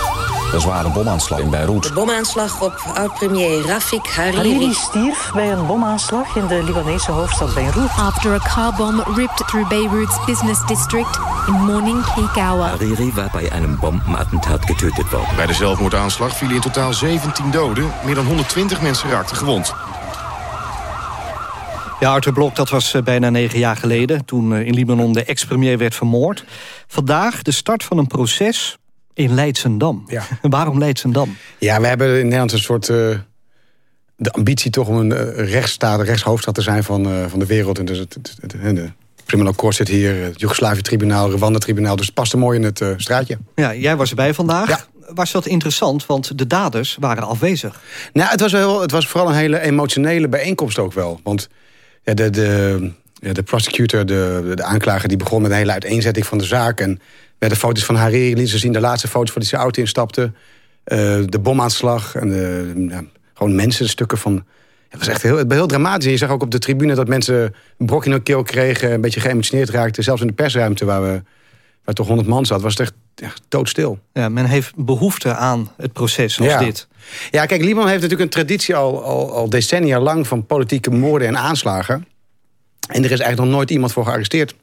De zware bomaanslag in Beirut. De bomaanslag op oud-premier Rafik Hariri. Hariri stierf bij een bomaanslag in de Libanese hoofdstad Beirut. After a car bomb ripped through Beirut's business district in morning peak hour. Hariri war bij een bombenattentat getötet worden. Bij de zelfmoordaanslag vielen in totaal 17 doden. Meer dan 120 mensen raakten gewond. Ja, Arthur Blok, dat was eh, bijna negen jaar geleden... toen eh, in Libanon de ex-premier werd vermoord. Vandaag de start van een proces in Leidsendam. Ja. Waarom Leidsendam? Ja, we hebben in Nederland een soort... Uh, de ambitie toch om een uh, rechtsstaat, een rechtshoofdstad te zijn van, uh, van de wereld. En dus het, het, het, de Criminal Court zit hier, het Joegoslavië-tribunaal, Rwanda-tribunaal. Dus het past er mooi in het straatje. Ja, jij was erbij vandaag. Ja. Was dat interessant, want de daders waren afwezig. Nou, het was, wel, het was vooral een hele emotionele bijeenkomst ook wel. Want ja, de, de, de prosecutor, de, de aanklager, die begon met een hele uiteenzetting van de zaak. En werden foto's van Hariri lieten ze zien. De laatste foto's van die zijn auto instapte. Uh, de bomaanslag. En de, ja, gewoon mensen, stukken van... Het was echt heel, heel dramatisch. Je zag ook op de tribune dat mensen een brok in hun keel kregen... een beetje geëmotioneerd raakten. Zelfs in de persruimte waar, we, waar toch honderd man zat... was het echt ja, doodstil. Ja, men heeft behoefte aan het proces zoals ja. dit. Ja, kijk, Libanon heeft natuurlijk een traditie al, al, al decennia lang... van politieke moorden en aanslagen. En er is eigenlijk nog nooit iemand voor gearresteerd.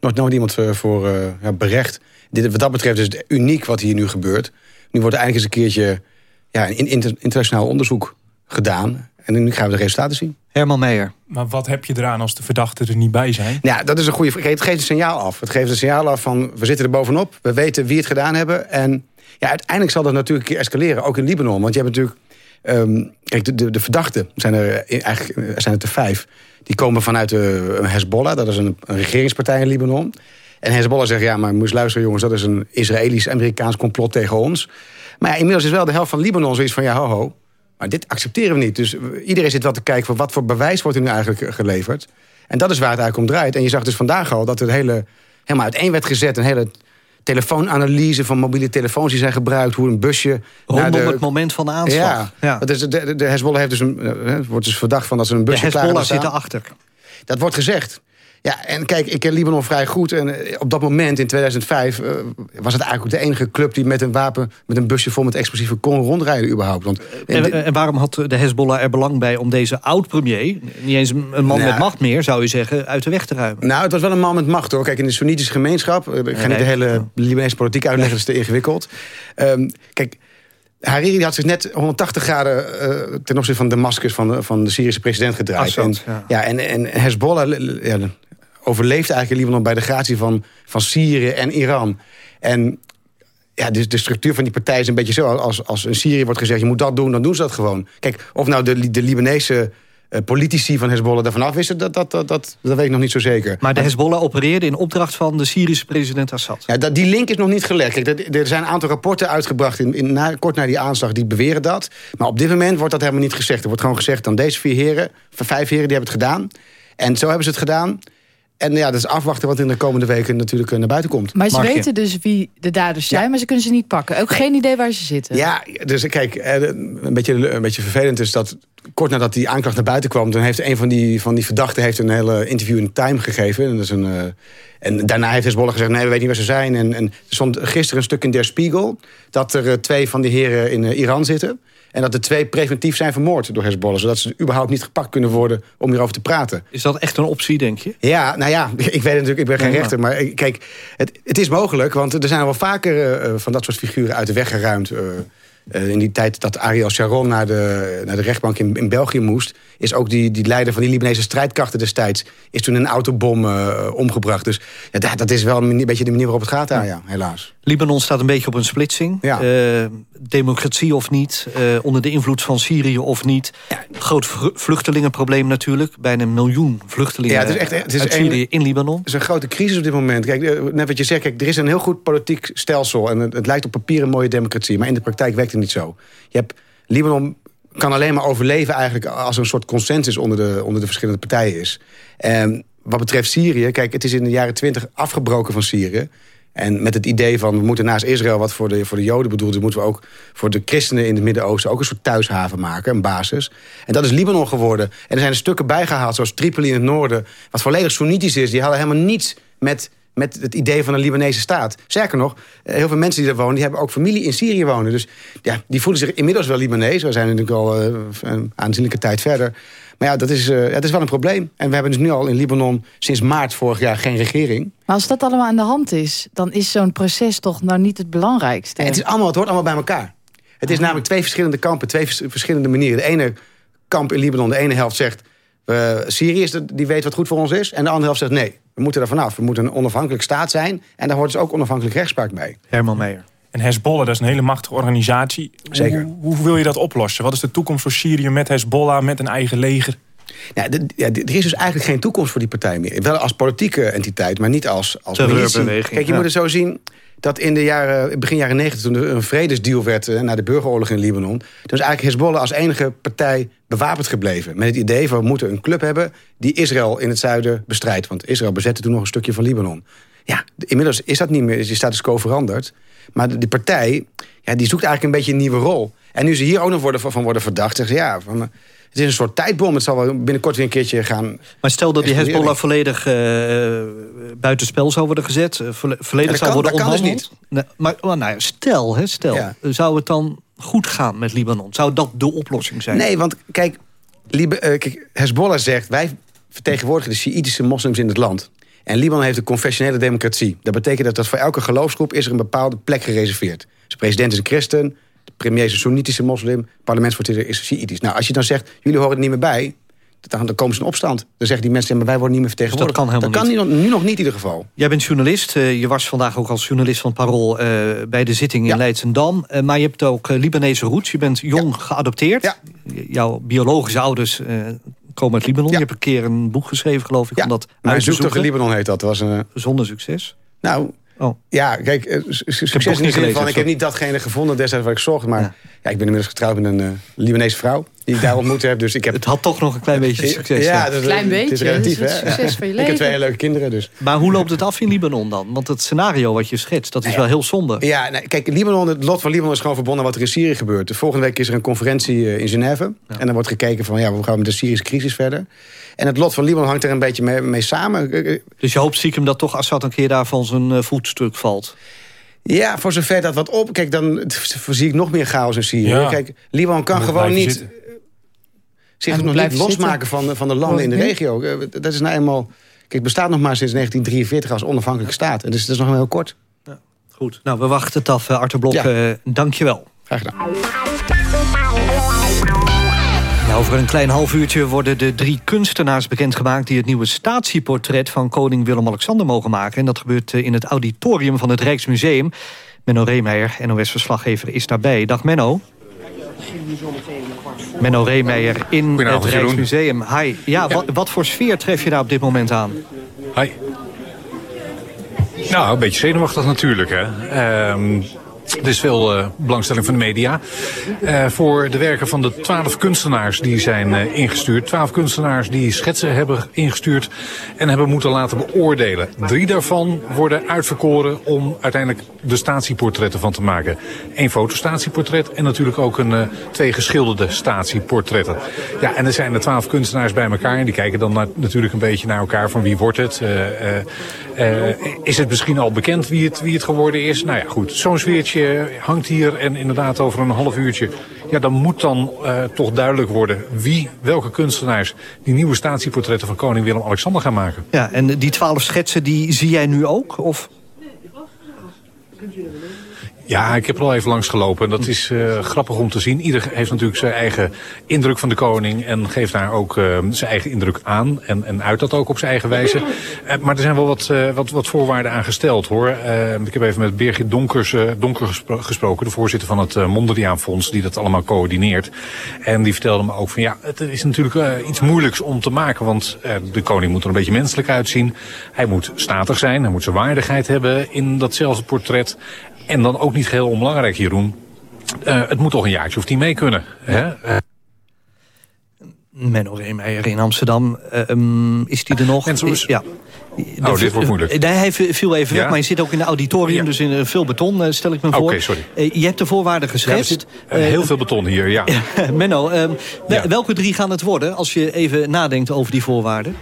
Nooit, nooit iemand voor uh, ja, berecht. Dit, wat dat betreft is het uniek wat hier nu gebeurt. Nu wordt er eigenlijk eens een keertje ja, een internationaal onderzoek gedaan. En nu gaan we de resultaten zien. Herman Meijer. Maar wat heb je eraan als de verdachten er niet bij zijn? Ja, dat is een goede vraag. Het geeft een signaal af. Het geeft een signaal af van, we zitten er bovenop. We weten wie het gedaan hebben. En ja, uiteindelijk zal dat natuurlijk een keer escaleren. Ook in Libanon. Want je hebt natuurlijk... ehm, kijk, de, de, de verdachten zijn er, eigenlijk er zijn het er vijf. Die komen vanuit de Hezbollah. Dat is een, een regeringspartij in Libanon. En Hezbollah zegt, ja, maar moest luisteren jongens... dat is een Israëlisch-Amerikaans complot tegen ons. Maar inmiddels is wel de helft van Libanon zoiets van... ja, ho, ho, maar dit accepteren we niet. Dus iedereen zit wel te kijken... van wat voor bewijs wordt er nu eigenlijk geleverd. En dat is waar het eigenlijk om draait. En je zag dus vandaag al dat het hele, helemaal uiteen werd gezet... een hele telefoonanalyse van mobiele telefoons die zijn gebruikt... hoe een busje... Rondom de, het moment van de aanslag. Ja, Dat is, de, de, de Hezbollah heeft dus een, eh, wordt dus verdacht van dat ze een De busje klaar Hezbollah hebben zit erachter. Dat wordt gezegd. Ja, en kijk, ik ken Libanon vrij goed. En eh, op dat moment, in 2005, eh, was het eigenlijk ook de enige club... die met een wapen, met een busje vol met explosieven kon rondrijden überhaupt. Want, En, en waarom had de Hezbollah er belang bij om deze oud-premier... niet eens een man Nou. met macht meer, zou je zeggen, uit de weg te ruimen? Nou, het was wel een man met macht hoor. Kijk, in de Soenitische gemeenschap... eh, ik ga niet de hele Libanese politiek uitleggen, dat is te ingewikkeld. Ehm, kijk, Hariri had zich net 180 graden ten opzichte van Damascus... van, de- van de Syrische president gedraaid. Assad, en, ja. ja, en, en Hezbollah ja, overleefde eigenlijk in Libanon... bij de gratie van, van Syrië en Iran. En ja, dus de structuur van die partij is een beetje zo. Als, als in Syrië wordt gezegd, je moet dat doen, dan doen ze dat gewoon. Kijk, of nou de, de Libanese eh, politici van Hezbollah daarvan afwisten... Dat, dat, dat, dat, dat weet ik nog niet zo zeker. Maar de Hezbollah opereerde in opdracht van de Syrische president Assad. Ja, dat, die link is nog niet gelegd. Kijk, er, zijn een aantal rapporten uitgebracht in, in, na, kort na die aanslag die beweren dat. Maar op dit moment wordt dat helemaal niet gezegd. Er wordt gewoon gezegd dan deze vier heren, vijf heren, die hebben het gedaan. En zo hebben ze het gedaan. En ja, dat is afwachten wat in de komende weken natuurlijk eh, naar buiten komt. Maar ze weten dus wie de daders zijn, maar ze kunnen ze niet pakken. Ook geen idee waar ze zitten. Ja, dus kijk, eh, een beetje, een beetje vervelend is dat kort nadat die aanklacht naar buiten kwam... dan heeft een van die, van die verdachten heeft een hele interview in Time gegeven. En, dat is een, eh, en daarna heeft Hezbollah gezegd, nee, we weten niet waar ze zijn. En, en er stond gisteren een stuk in Der Spiegel... dat er twee van die heren in Iran zitten... en dat de twee preventief zijn vermoord door Hezbollah... zodat ze überhaupt niet gepakt kunnen worden om hierover te praten. Is dat echt een optie, denk je? Ja, nou ja, ik weet natuurlijk, ik ben geen rechter. Maar eh, kijk, het, het is mogelijk, want er zijn wel vaker eh, van dat soort figuren uit de weg geruimd. eh, eh, in die tijd dat Ariel Sharon naar de, naar de rechtbank in, in België moest... is ook die, die leider van die Libanese strijdkrachten destijds... is toen een autobom eh, omgebracht. Dus ja, dat, dat is wel een, beetje de manier waarop het gaat daar, ja, helaas. Libanon staat een beetje op een splitsing. Ja. Eh, democratie of niet, eh, onder de invloed van Syrië of niet. Groot vluchtelingenprobleem natuurlijk. Bijna een miljoen vluchtelingen Ja, het is echt- het is uit een- Syrië in Libanon. Het is een grote crisis op dit moment. Kijk, eh, net wat je zegt, kijk, er is een heel goed politiek stelsel... en het, het lijkt op papier een mooie democratie... maar in de praktijk werkt het niet zo. Je hebt, Libanon kan alleen maar overleven eigenlijk... als er een soort consensus onder de, onder de verschillende partijen is. En wat betreft Syrië, kijk, het is in de jaren twintig afgebroken van Syrië... En met het idee van we moeten naast Israël, wat voor de, voor de Joden bedoeld moeten we ook voor de christenen in het Midden-Oosten ook een soort thuishaven maken, een basis. En dat is Libanon geworden. En er zijn er stukken bijgehaald, zoals Tripoli in het noorden, wat volledig Soenitisch is. Die hadden helemaal niets met, met het idee van een Libanese staat. Sterker nog, eh, heel veel mensen die daar wonen, die hebben ook familie in Syrië wonen. Dus ja, die voelen zich inmiddels wel Libanees. We zijn natuurlijk al eh, een aanzienlijke tijd verder. Maar ja, dat is, eh, dat is wel een probleem. En we hebben dus nu al in Libanon sinds maart vorig jaar geen regering. Maar als dat allemaal aan de hand is, dan is zo'n proces toch nou niet het belangrijkste. En het, is allemaal, het hoort allemaal bij elkaar. Het is namelijk twee verschillende kampen, twee vers- verschillende manieren. De ene kamp in Libanon, de ene helft zegt... Syrië is de, die weet wat goed voor ons is. En de andere helft zegt nee, we moeten er vanaf. We moeten een onafhankelijk staat zijn. En daar hoort dus ook onafhankelijk rechtspraak bij. Herman Meijer. En Hezbollah, dat is een hele machtige organisatie. Zeker. Hoe, hoe wil je dat oplossen? Wat is de toekomst voor Syrië met Hezbollah, met een eigen leger? Ja, de- ja, de- er is dus eigenlijk geen toekomst voor die partij meer. Wel als politieke entiteit, maar niet als, als. Kijk, je ja. moet het zo zien dat in de jaren, begin jaren 90, toen er een vredesdeal werd eh, na de burgeroorlog in Libanon, toen is eigenlijk Hezbollah als enige partij bewapend gebleven. Met het idee van we moeten een club hebben die Israël in het zuiden bestrijdt. Want Israël bezette toen nog een stukje van Libanon. Ja, inmiddels is dat niet meer, is die status quo veranderd. Maar de, die partij, ja, die zoekt eigenlijk een beetje een nieuwe rol. En nu ze hier ook nog worden, van worden verdacht, zeggen ze ja, van, eh, het is een soort tijdbom. Het zal wel binnenkort weer een keertje gaan. Maar stel dat die. Hezbollah volledig eh buitenspel zou worden gezet. eh, volle- volledig dat zou kan- worden dat kan dus. Nee, maar maar nou ja, stel, hè, stel Ja. zou het dan goed gaan met Libanon? Zou dat de oplossing zijn? Nee, want kijk, kijk Hezbollah zegt... wij vertegenwoordigen de Sjiïtische moslims in het land. En Libanon heeft een confessionele democratie. Dat betekent dat, dat voor elke geloofsgroep is er een bepaalde plek gereserveerd. Dus de president is een christen, de premier is een Soenitische moslim, parlementsvoorzitter is Shiïtisch. Nou, als je dan zegt, jullie horen er niet meer bij, dan, dan komen ze in opstand. Dan zeggen die mensen, maar wij worden niet meer vertegenwoordigd. Dus dat kan helemaal dat kan nu nog niet in ieder geval. Jij bent journalist. Uh, je was vandaag ook als journalist van het Parool uh, bij de zitting in ja. Leidsendam. Uh, maar je hebt ook Libanese roots. Je bent jong ja. geadopteerd. Ja. Jouw biologische ouders komen uit Libanon. Je hebt een keer een boek geschreven, geloof ik. Om dat Mijn in Libanon heet dat. was een... Zonder succes? Nou, Oh. Ja, kijk, succes in de zin van... ik heb niet datgene gevonden destijds waar ik zocht. Maar ja. ja ik ben inmiddels getrouwd met een uh, Libanese vrouw... die ik daar ontmoet heb. Dus ik heb... Het had toch nog een klein beetje succes. Ja, een klein beetje. Het is relatief, het succes van je leven. Ik heb twee hele leuke kinderen, dus. Maar hoe loopt het af in Libanon dan? Want het scenario wat je schetst, dat is ja. wel heel zonde. Ja, nou, kijk, Libanon, het lot van Libanon is gewoon verbonden aan wat er in Syrië gebeurt. De volgende week is er een conferentie uh, in Genève. Ja. En dan wordt gekeken van, ja, hoe gaan we met de Syrische crisis verder? En het lot van Libanon hangt er een beetje mee, mee samen. Dus je hoopt stiekem dat toch Assad een keer daar van zijn uh, voetstuk valt? Ja, voor zover dat wat op... Kijk, dan zie ik nog meer chaos in Syrië. Ja. Kijk, Libanon kan gewoon niet... Zitten. zich nog niet losmaken van, van de landen in de regio. Dat is nou eenmaal... Kijk, het bestaat nog maar sinds 1943 als onafhankelijke staat. En dus dat is nog heel kort. Ja, goed, nou, we wachten het af, Arthur Blok. Ja. Uh, dank je wel. Graag gedaan. Ja, over een klein half uurtje worden de drie kunstenaars bekendgemaakt... die het nieuwe statieportret van koning Willem-Alexander mogen maken. En dat gebeurt in het auditorium van het Rijksmuseum. Menno Reemeijer, NOS-verslaggever, is daarbij. Dag Menno. Menno Reemeijer in het Rijksmuseum. Hi. Ja, ja. Wat, wat voor sfeer tref je daar op dit moment aan? Hi. Nou, een beetje zenuwachtig natuurlijk, hè. Um, er is veel uh, belangstelling van de media. Uh, voor de werken van de twaalf kunstenaars die zijn uh, ingestuurd. Twaalf kunstenaars die schetsen hebben ingestuurd en hebben moeten laten beoordelen. Drie daarvan worden uitverkoren om uiteindelijk de statieportretten van te maken. Eén fotostatieportret en natuurlijk ook een, twee geschilderde statieportretten. Ja, en er zijn er twaalf kunstenaars bij elkaar en die kijken dan naar, natuurlijk een beetje naar elkaar van wie wordt het. is het misschien al bekend wie het, wie het geworden is? Nou ja, goed, zo'n sfeertje hangt hier en inderdaad over een half uurtje... ja, dan moet dan uh, toch duidelijk worden wie, welke kunstenaars... die nieuwe statieportretten van koning Willem-Alexander gaan maken. Ja, en die twaalf schetsen, die zie jij nu ook? Of... Ja, ik heb er al even langs gelopen. Dat is uh, grappig om te zien. Ieder heeft natuurlijk zijn eigen indruk van de koning... en geeft daar ook uh, zijn eigen indruk aan. En, en uit dat ook op zijn eigen wijze. Uh, maar er zijn wel wat, wat, wat voorwaarden aan gesteld, hoor. ik heb even met Birgit Donkers, Donker gespro gesproken... de voorzitter van het Mondriaan Fonds... die dat allemaal coördineert. En die vertelde me ook van... ja, het is natuurlijk iets moeilijks om te maken... want de koning moet er een beetje menselijk uitzien. Hij moet statig zijn, hij moet zijn waardigheid hebben... in datzelfde portret... En dan ook niet heel onbelangrijk, Jeroen. Uh, het moet toch een jaartje of tien mee kunnen. Hè? Uh. Menno Reemeijer in Amsterdam. Uh, um, is die er nog? En zo is... Ja. Oh, dit wordt moeilijk. Nee, hij viel even ja? weg, maar je zit ook in het auditorium, ja. dus in veel beton, stel ik me voor. Oké, okay, sorry. je hebt de voorwaarden geschetst. Ja, heel veel beton hier, ja. Menno, um, welke drie gaan het worden, als je even nadenkt over die voorwaarden?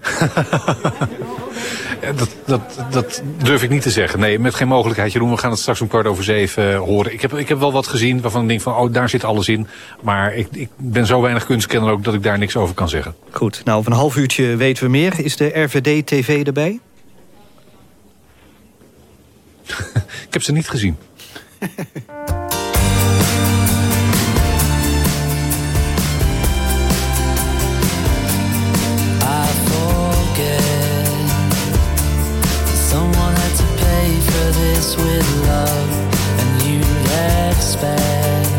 Dat, dat, dat durf ik niet te zeggen. Nee, met geen mogelijkheid. Jeroen, we gaan het straks om kwart over zeven uh, horen. Ik heb, ik heb wel wat gezien waarvan ik denk van, oh, daar zit alles in. Maar ik, ik ben zo weinig kunstkenner ook dat ik daar niks over kan zeggen. Goed, nou, over een half uurtje weten we meer. Is de RVD-TV erbij? ik heb ze niet gezien. with love and you'd expect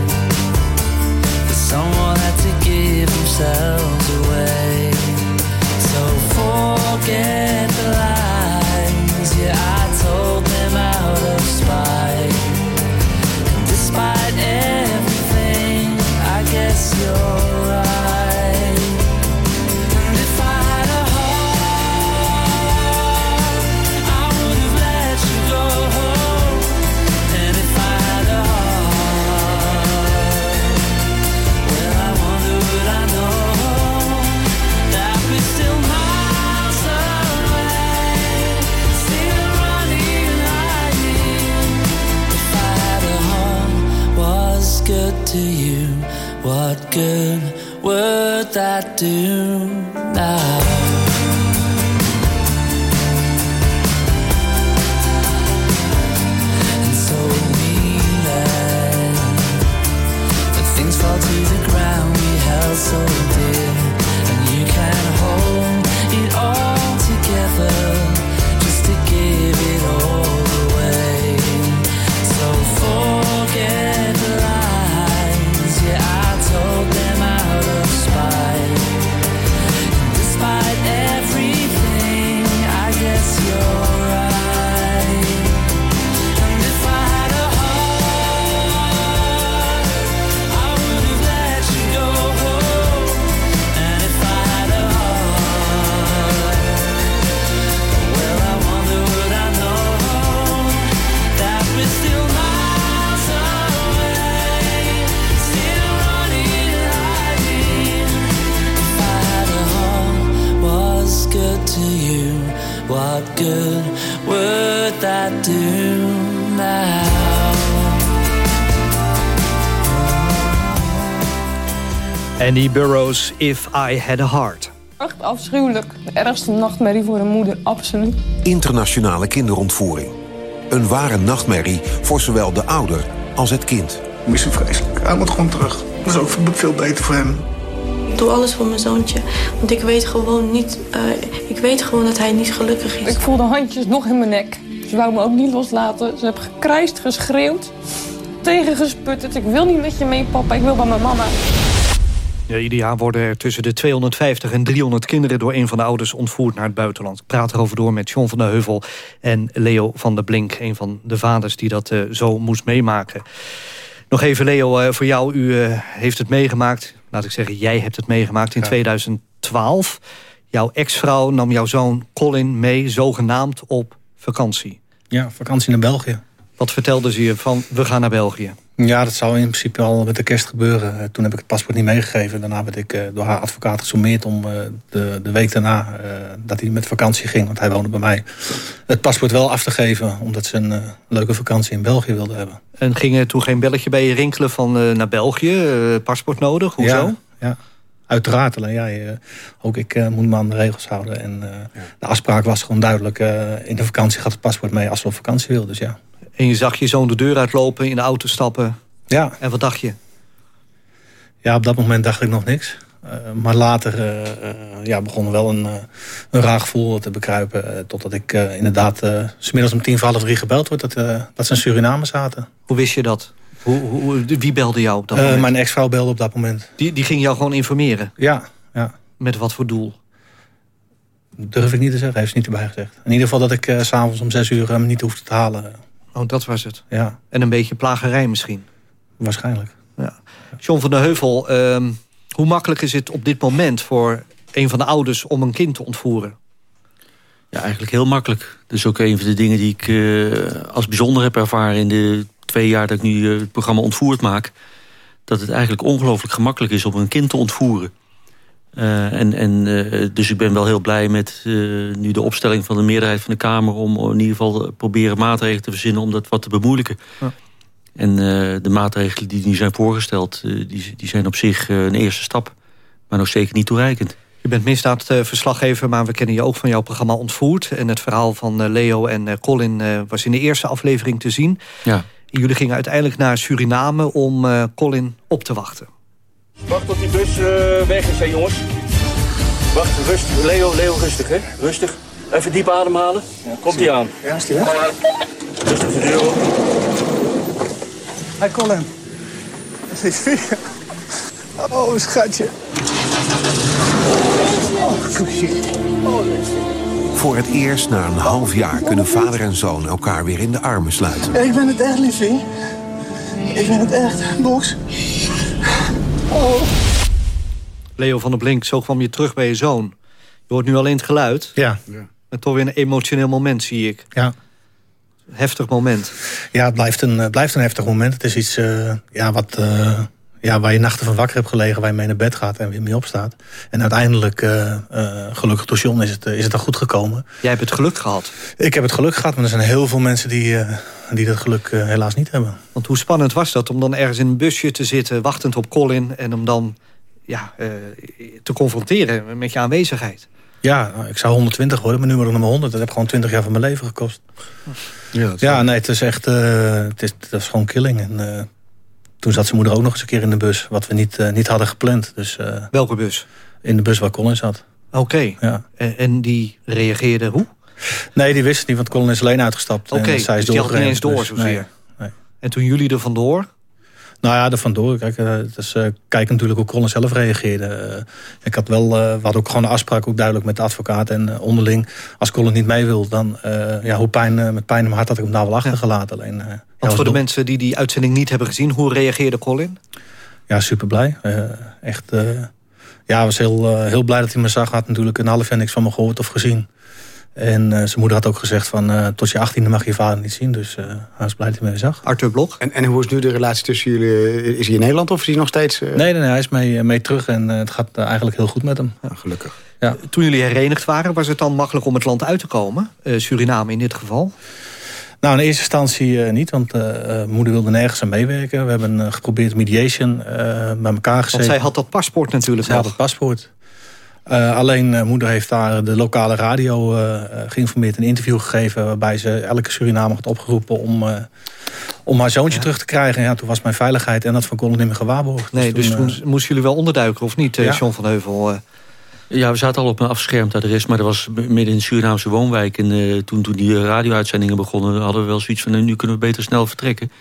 that someone had to give themselves away. So forget good would that do Annie Burroughs, If I Had a Heart. Echt afschuwelijk. De ergste nachtmerrie voor een moeder, absoluut. Internationale kinderontvoering. Een ware nachtmerrie voor zowel de ouder als het kind. Ik mis hem vreselijk. Hij moet gewoon terug. Dat is ook veel beter voor hem. Ik doe alles voor mijn zoontje. Want ik weet gewoon niet... eh, ik weet gewoon dat hij niet gelukkig is. Ik voel de handjes nog in mijn nek. Ze wou me ook niet loslaten. Ze heeft gekrijsd, geschreeuwd, tegengesputterd. Ik wil niet met je mee, papa. Ik wil bij mijn mama. Ja, ieder jaar worden er tussen de 250 en 300 kinderen... door een van de ouders ontvoerd naar het buitenland. Ik praat erover door met John van der Heuvel en Leo van der Blink... een van de vaders die dat eh, zo moest meemaken. Nog even, Leo, eh, voor jou. U eh, heeft het meegemaakt. Laat ik zeggen, jij hebt het meegemaakt in 2012. Jouw ex-vrouw nam jouw zoon Colin mee, zogenaamd, op vakantie. Ja, vakantie naar België. Wat vertelde ze je van, we gaan naar België? Ja, dat zou in principe al met de kerst gebeuren. Eh, Toen heb ik het paspoort niet meegegeven. Daarna werd ik eh, door haar advocaat gesommeerd om eh, de, de week daarna... eh, dat hij met vakantie ging, want hij woonde bij mij... het paspoort wel af te geven, omdat ze een eh, leuke vakantie in België wilde hebben. En ging er toen geen belletje bij je rinkelen van eh, naar België? eh, paspoort nodig? Hoezo? Ja, ja. uiteraard. Alleen ja, je- ook ik eh, moet me aan de regels houden. En eh, de afspraak was gewoon duidelijk... eh, in de vakantie gaat het paspoort mee als we op vakantie wilden. Dus ja. En je zag je zoon de deur uitlopen, in de auto stappen. Ja. En wat dacht je? Ja, op dat moment dacht ik nog niks. Eh, maar later eh, ja, begon wel een, een raar gevoel te bekruipen. totdat ik inderdaad eh, 's middags om tien voor half drie gebeld werd... dat, dat ze in Suriname zaten. Hoe wist je dat? Hoe, hoe, wie belde jou op dat moment? mijn ex-vrouw belde op dat moment. Die, die ging jou gewoon informeren? Ja, ja. Met wat voor doel? Durf ik niet te zeggen, heeft ze niet erbij gezegd. In ieder geval dat ik s s'avonds om zes uur hem niet hoefde te halen. Oh, dat was het. Ja. En een beetje plagerij misschien? Waarschijnlijk. Ja. John van der Heuvel, ehm, hoe makkelijk is het op dit moment... voor een van de ouders om een kind te ontvoeren? Ja, eigenlijk heel makkelijk. Dat is ook een van de dingen die ik eh, als bijzonder heb ervaren... in de twee jaar dat ik nu eh, het programma Ontvoerd maak. Dat het eigenlijk ongelooflijk gemakkelijk is om een kind te ontvoeren. Eh, en, en, eh, dus ik ben wel heel blij met eh, nu de opstelling van de meerderheid van de Kamer... om in ieder geval proberen maatregelen te verzinnen om dat wat te bemoeilijken. Ja. En de maatregelen die nu zijn voorgesteld, die, die zijn op zich een eerste stap. Maar nog zeker niet toereikend. Je bent misdaadverslaggever, maar we kennen je ook van jouw programma Ontvoerd. En het verhaal van Leo en Colin was in de eerste aflevering te zien. Ja. Jullie gingen uiteindelijk naar Suriname om Colin op te wachten. Wacht tot die bus eh, weg is, hè jongens. Wacht, rustig. Leo, Leo, rustig, hè. Rustig. Even diep ademhalen. Komt hij aan. Ja, is die weg? Rustig de deur open. Hi Colin. Dat is vier. Oh, schatje. Oh, shit. Oh, Voor het eerst na een half jaar kunnen vader en zoon elkaar weer in de armen sluiten. Ik ben het echt, liefie. Ik ben het echt. Box. Oh. Leo van der Blink, zo kwam je terug bij je zoon. Je hoort nu alleen het geluid. Ja. En toch weer een emotioneel moment, zie ik. Ja. Heftig moment. Ja, het blijft een, het blijft een heftig moment. Het is iets eh, ja, wat, eh, ja, waar je nachten van wakker hebt gelegen... waar je mee naar bed gaat en weer mee opstaat. En uiteindelijk, eh, eh, gelukkig door John, is het, eh, is het er goed gekomen. Jij hebt het geluk gehad. Ik heb het geluk gehad, maar er zijn heel veel mensen die, die dat geluk helaas niet hebben. Want hoe spannend was dat om dan ergens in een busje te zitten... wachtend op Colin en hem dan ja, te confronteren met je aanwezigheid? Ja, nou, ik zou 120 worden, maar nu word ik nummer 100. Dat heb gewoon 20 jaar van mijn leven gekost. Ja, Ja, nee, het is echt... het, is, dat is gewoon killing. En, toen zat zijn moeder ook nog eens een keer in de bus... wat we niet, eh, niet hadden gepland. Dus, eh, Welke bus? In de bus waar Colin zat. Oké. Ja. En, en die reageerde hoe? Nee, die wist het niet, want Colin is alleen uitgestapt. Oké, en zij is dus die had door dus, zozeer. nee. En toen jullie er vandoor? Nou ja, er vandoor. Kijk, uh, het is uh, kijk natuurlijk hoe Colin zelf reageerde. Uh, ik had wel, we hadden ook gewoon een afspraak ook duidelijk met de advocaat en onderling. Als Colin niet mee wil, dan ja, hoe pijn, met pijn in mijn hart had ik hem daar wel achtergelaten. Alleen, Want voor de mensen die die uitzending niet hebben gezien, hoe reageerde Colin? Ja, super blij. echt, ja, was heel, heel blij dat hij me zag. Had natuurlijk een half jaar niks van me gehoord of gezien. En uh, zijn moeder had ook gezegd van uh, tot je achttiende mag je vader niet zien. Dus uh, hij was blij dat hij me zag. Arthur Blok. En, en hoe is nu de relatie tussen jullie? Is hij in Nederland of is hij nog steeds... Nee, nee, nee, hij is mee, mee terug en het gaat eigenlijk heel goed met hem. Ja, gelukkig. Ja. Toen jullie herenigd waren, was het dan makkelijk om het land uit te komen? Suriname in dit geval? Nou, in eerste instantie niet, want moeder wilde nergens aan meewerken. We hebben geprobeerd mediation bij elkaar gezet. Want zij had dat paspoort natuurlijk Zij had het paspoort. Uh, alleen uh, moeder heeft daar de lokale radio uh, geïnformeerd... een interview gegeven waarbij ze elke Surinamer had opgeroepen... om, om haar zoontje ja. terug te krijgen. Ja, toen was mijn veiligheid en dat van Colin niet meer gewaarborgd. Nee, dus toen, dus toen moesten jullie wel onderduiken, of niet, ja. John van Heuvel? Ja, we zaten al op een afgeschermd adres, maar dat was midden in de Surinaamse woonwijk. En toen, toen die radio-uitzendingen begonnen, hadden we wel zoiets van... nu kunnen we beter snel vertrekken.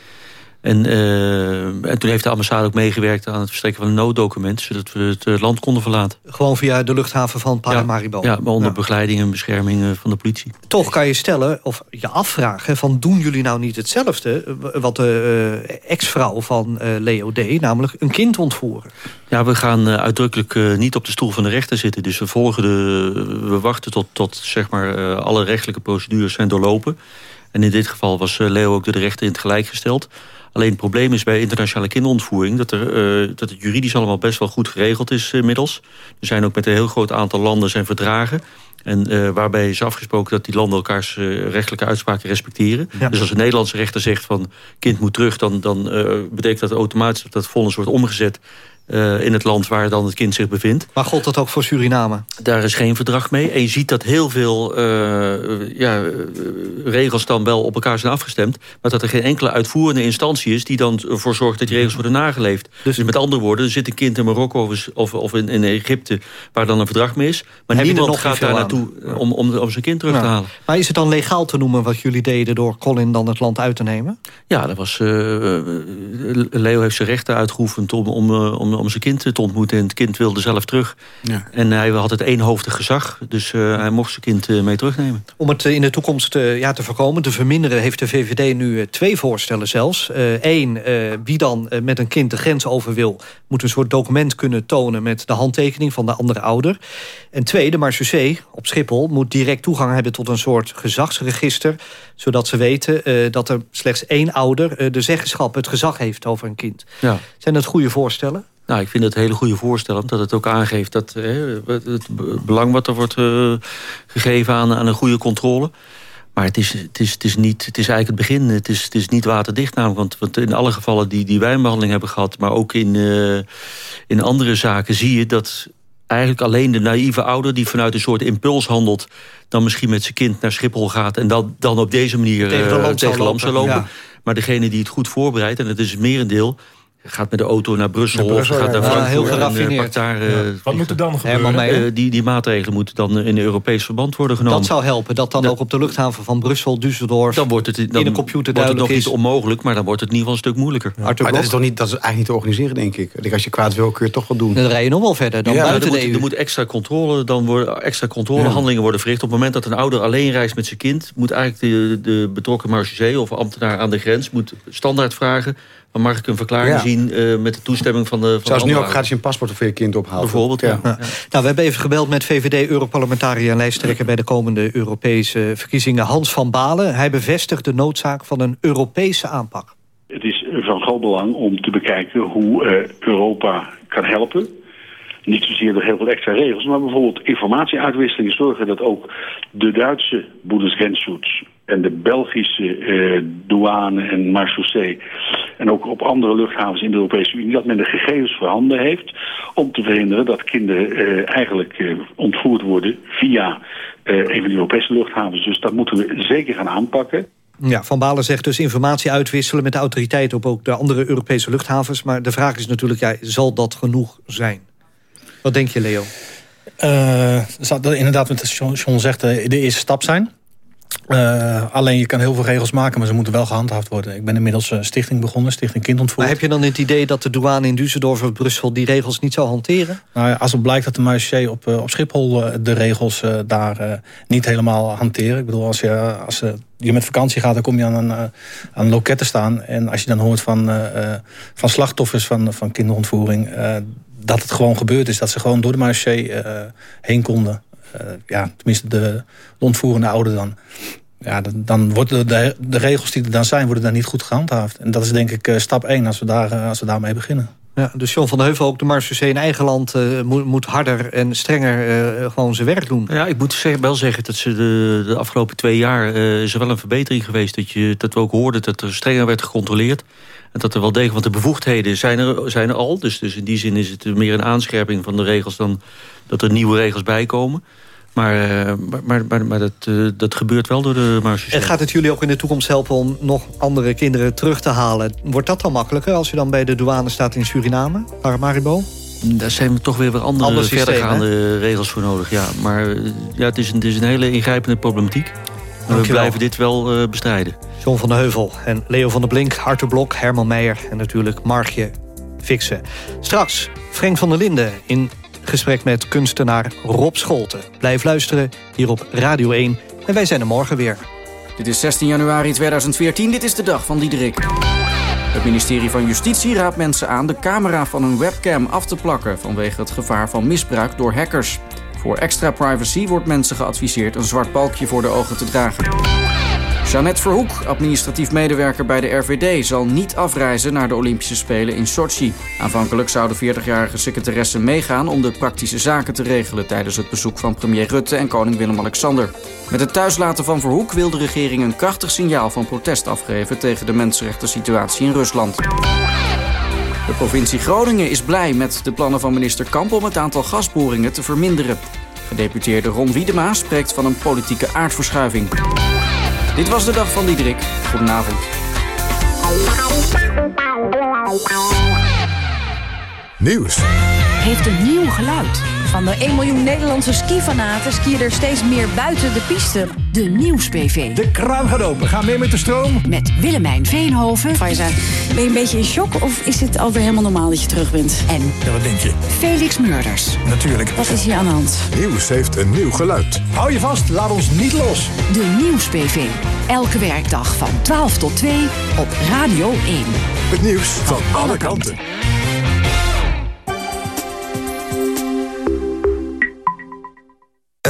En, uh, en toen heeft de ambassade ook meegewerkt aan het verstrekken van een nooddocument... zodat we het land konden verlaten. Gewoon via de luchthaven van Paramaribo? Ja, ja maar onder ja. begeleiding en bescherming van de politie. Toch kan je stellen, of je afvragen... van doen jullie nou niet hetzelfde... wat de ex-vrouw van Leo deed, namelijk een kind ontvoeren? Ja, we gaan uitdrukkelijk niet op de stoel van de rechter zitten. Dus we volgen de... we wachten tot, tot zeg maar, alle rechtelijke procedures zijn doorlopen... En in dit geval was Leo ook door de rechter in het gelijk gesteld. Alleen het probleem is bij internationale kinderontvoering... dat, er, uh, dat het juridisch allemaal best wel goed geregeld is inmiddels. Er zijn ook met een heel groot aantal landen zijn verdragen. En uh, waarbij is afgesproken dat die landen elkaars uh, rechtelijke uitspraken respecteren. Ja. Dus als een Nederlandse rechter zegt van kind moet terug... dan, dan betekent dat automatisch dat dat vonnis wordt omgezet... Uh, in het land waar dan het kind zich bevindt. Maar gold dat ook voor Suriname? Daar is geen verdrag mee. En je ziet dat heel veel uh, ja, regels dan wel op elkaar zijn afgestemd... maar dat er geen enkele uitvoerende instantie is... die dan ervoor zorgt dat die regels worden nageleefd. Dus, dus met andere woorden, er zit een kind in Marokko of, of, in, in, Egypte... waar dan een verdrag mee is. Maar Heb niemand gaat daar naartoe om, om, om zijn kind terug ja. te halen. Maar is het dan legaal te noemen wat jullie deden... door Colin dan het land uit te nemen? Ja, dat was, uh, Leo heeft zijn rechten uitgeoefend om, om, om om zijn kind te ontmoeten. En het kind wilde zelf terug. Ja. En hij had het eenhoofdig gezag. Dus uh, hij mocht zijn kind uh, mee terugnemen. Om het in de toekomst uh, ja, te voorkomen, te verminderen... heeft de VVD nu twee voorstellen zelfs. Eén, wie dan met een kind de grens over wil... moet een soort document kunnen tonen met de handtekening van de andere ouder. En twee, de marechaussee op Schiphol... moet direct toegang hebben tot een soort gezagsregister... zodat ze weten dat er slechts één ouder de zeggenschap... het gezag heeft over een kind. Ja. Zijn dat goede voorstellen? Nou, ik vind het hele goede voorstel, omdat het ook aangeeft dat hè, het belang wat er wordt uh, gegeven aan, aan een goede controle. Maar het is, het, is, het, is niet, het is eigenlijk het begin. Het is, het is niet waterdicht namelijk. Want, want in alle gevallen die, die wij een behandeling hebben gehad... maar ook in, uh, in andere zaken zie je dat eigenlijk alleen de naïeve ouder... die vanuit een soort impuls handelt... dan misschien met zijn kind naar Schiphol gaat... en dan, dan op deze manier tegen de lamp tegen lamp zou lopen. Ja. Maar degene die het goed voorbereidt, en het is het merendeel gaat met de auto naar Brussel, naar Brussel of gaat naar ja. Frankfurt. heel geraffineerd. En, uh, daar, uh, ja. Wat moet er dan gebeuren? Uh, die, die maatregelen moeten dan in Europees verband worden genomen. Dat zou helpen, dat dan dat, ook op de luchthaven van Brussel, Düsseldorf... dan wordt het, dan in een computer wordt het nog is. niet onmogelijk, maar dan wordt het in ieder geval een stuk moeilijker. Ja. Maar dat is, toch niet, dat is eigenlijk niet te organiseren, denk ik. ik. Als je kwaad wil, kun je het toch wel doen. Dan rij je nog wel verder dan ja, buiten er de moet, EU. Er moet extra controle, dan worden extra controlehandelingen worden verricht. Op het moment dat een ouder alleen reist met zijn kind... moet eigenlijk de, de betrokken marechaussee of ambtenaar aan de grens... moet standaard vragen dan mag ik een verklaring Ja. zien uh, met de toestemming van de van Zoals de nu ook gaat je een paspoort voor je kind ophaalt. Bijvoorbeeld, ja. Ja. Nou, we hebben even gebeld met VVD-europarlementariër en lijsttrekker... bij de komende Europese verkiezingen, Hans van Balen. Hij bevestigt de noodzaak van een Europese aanpak. Het is van groot belang om te bekijken hoe uh, Europa kan helpen. Niet zozeer door heel veel extra regels, maar bijvoorbeeld informatieuitwisseling. Zorgen dat ook de Duitse Bundesgrenzschutz en de Belgische uh, douane en marechaussee... en ook op andere luchthavens in de Europese Unie... dat men de gegevens voorhanden heeft om te verhinderen dat kinderen uh, eigenlijk uh, ontvoerd worden... via een van de Europese luchthavens. Dus dat moeten we zeker gaan aanpakken. Ja, Van Balen zegt dus informatie uitwisselen met de autoriteiten... op ook de andere Europese luchthavens. Maar de vraag is natuurlijk, zal dat genoeg zijn? Wat denk je, Leo? Uh, inderdaad, wat John zegt, de eerste stap zijn. Eh, alleen je kan heel veel regels maken, maar ze moeten wel gehandhaafd worden. Ik ben inmiddels een stichting begonnen, Stichting Kindontvoer. Maar heb je dan het idee dat de douane in Düsseldorf of Brussel... die regels niet zou hanteren? Nou ja, als het blijkt dat de marché op, eh, op Schiphol eh, de regels eh, daar eh, niet helemaal hanteren. Ik bedoel, als je, als eh, je met vakantie gaat, dan kom je aan een, eh, aan loketten staan. En als je dan hoort van, eh, eh, van slachtoffers van, van kinderontvoering... dat het gewoon gebeurd is, dat ze gewoon door de marché eh, heen konden. Eh, ja, tenminste de, de ontvoerende ouder dan. Ja, dan, dan worden de, de regels die er dan zijn, worden dan niet goed gehandhaafd. En dat is denk ik eh, stap één als we, daar, als we daarmee beginnen. Ja, dus John van Heuvel, ook de marechaussee in eigen land... eh, moet, moet harder en strenger eh, gewoon zijn werk doen. Ja, ik moet wel zeggen dat ze de, de afgelopen twee jaar... eh, is er wel een verbetering geweest. Dat, je, dat we ook hoorden dat er strenger werd gecontroleerd. En dat er wel degelijk... Want de bevoegdheden zijn er, zijn er al. Dus, dus in die zin is het meer een aanscherping van de regels... dan dat er nieuwe regels bij komen. Maar, eh, maar, maar, dat, eh, dat gebeurt wel door de marechaussee. En gaat het jullie ook in de toekomst helpen om nog andere kinderen terug te halen? Wordt dat dan makkelijker als je dan bij de douane staat in Suriname, Paramaribo? Daar zijn toch weer weer andere Ander systeem, verdergaande regels voor nodig. Ja, maar eh, ja, het, is een, het is een hele ingrijpende problematiek. Maar we blijven dit wel eh, bestrijden. John van der Heuvel en Leo van der Blink, Arthur Blok, Herman Meijer... en natuurlijk Margje Fixen. Straks Frank van der Linden in gesprek met kunstenaar Rob Scholten. Blijf luisteren hier op Radio 1 en wij zijn er morgen weer. Dit is 16 januari 2014. Dit is de dag van Diederik. Het ministerie van Justitie raadt mensen aan de camera van een webcam af te plakken vanwege het gevaar van misbruik door hackers. Voor extra privacy wordt mensen geadviseerd een zwart balkje voor de ogen te dragen. Jeannette Verhoek, administratief medewerker bij de RVD, zal niet afreizen naar de Olympische Spelen in Sochi. Aanvankelijk zou de 40-jarige secretaresse meegaan om de praktische zaken te regelen tijdens het bezoek van premier Rutte en koning Willem-Alexander. Met het thuislaten van Verhoek wil de regering een krachtig signaal van protest afgeven tegen de mensenrechten situatie in Rusland. De provincie Groningen is blij met de plannen van minister Kamp om het aantal gasboringen te verminderen. Gedeputeerde Ron Wiedema spreekt van een politieke aardverschuiving. Dit was de dag van Diederik. Goedenavond. Nieuws. heeft een nieuw geluid. Van de 1 miljoen Nederlandse skifanaten skiën er steeds meer buiten de piste. De Nieuws-PV. De kraan gaat open. Ga mee met de stroom. Met Willemijn Veenhoven. Faiza, ben je een beetje in shock of is het alweer helemaal normaal dat je terug bent? En Ja, wat denk je? Felix Murders. Natuurlijk. Wat is hier aan de hand? Nieuws heeft een nieuw geluid. Hou je vast, laat ons niet los. De Nieuws-PV. Elke werkdag van 12 tot 2 op Radio 1. Het nieuws van alle kanten.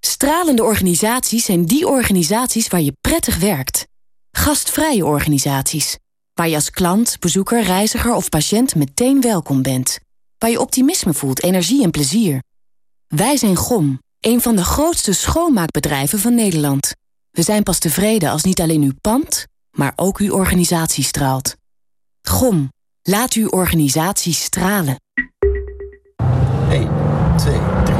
Stralende organisaties zijn die organisaties waar je prettig werkt. Gastvrije organisaties. Waar je als klant, bezoeker, reiziger of patiënt meteen welkom bent. Waar je optimisme voelt, energie en plezier. Wij zijn GOM, een van de grootste schoonmaakbedrijven van Nederland. We zijn pas tevreden als niet alleen uw pand, maar ook uw organisatie straalt. GOM, laat uw organisatie stralen. 1, 2, 3, 4, 5, 6,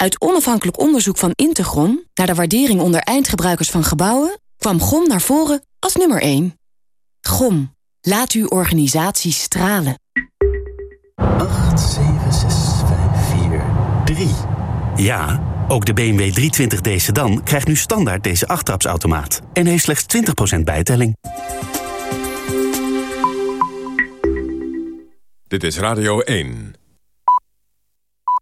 Uit onafhankelijk onderzoek van Integron naar de waardering onder eindgebruikers van gebouwen kwam GOM naar voren als nummer 1. GOM, laat uw organisatie stralen. 8, 7, 6, 5, 4, 3. Ja, ook de BMW 320d sedan krijgt nu standaard deze achttrapsautomaat. En heeft slechts 20% bijtelling. Dit is Radio 1.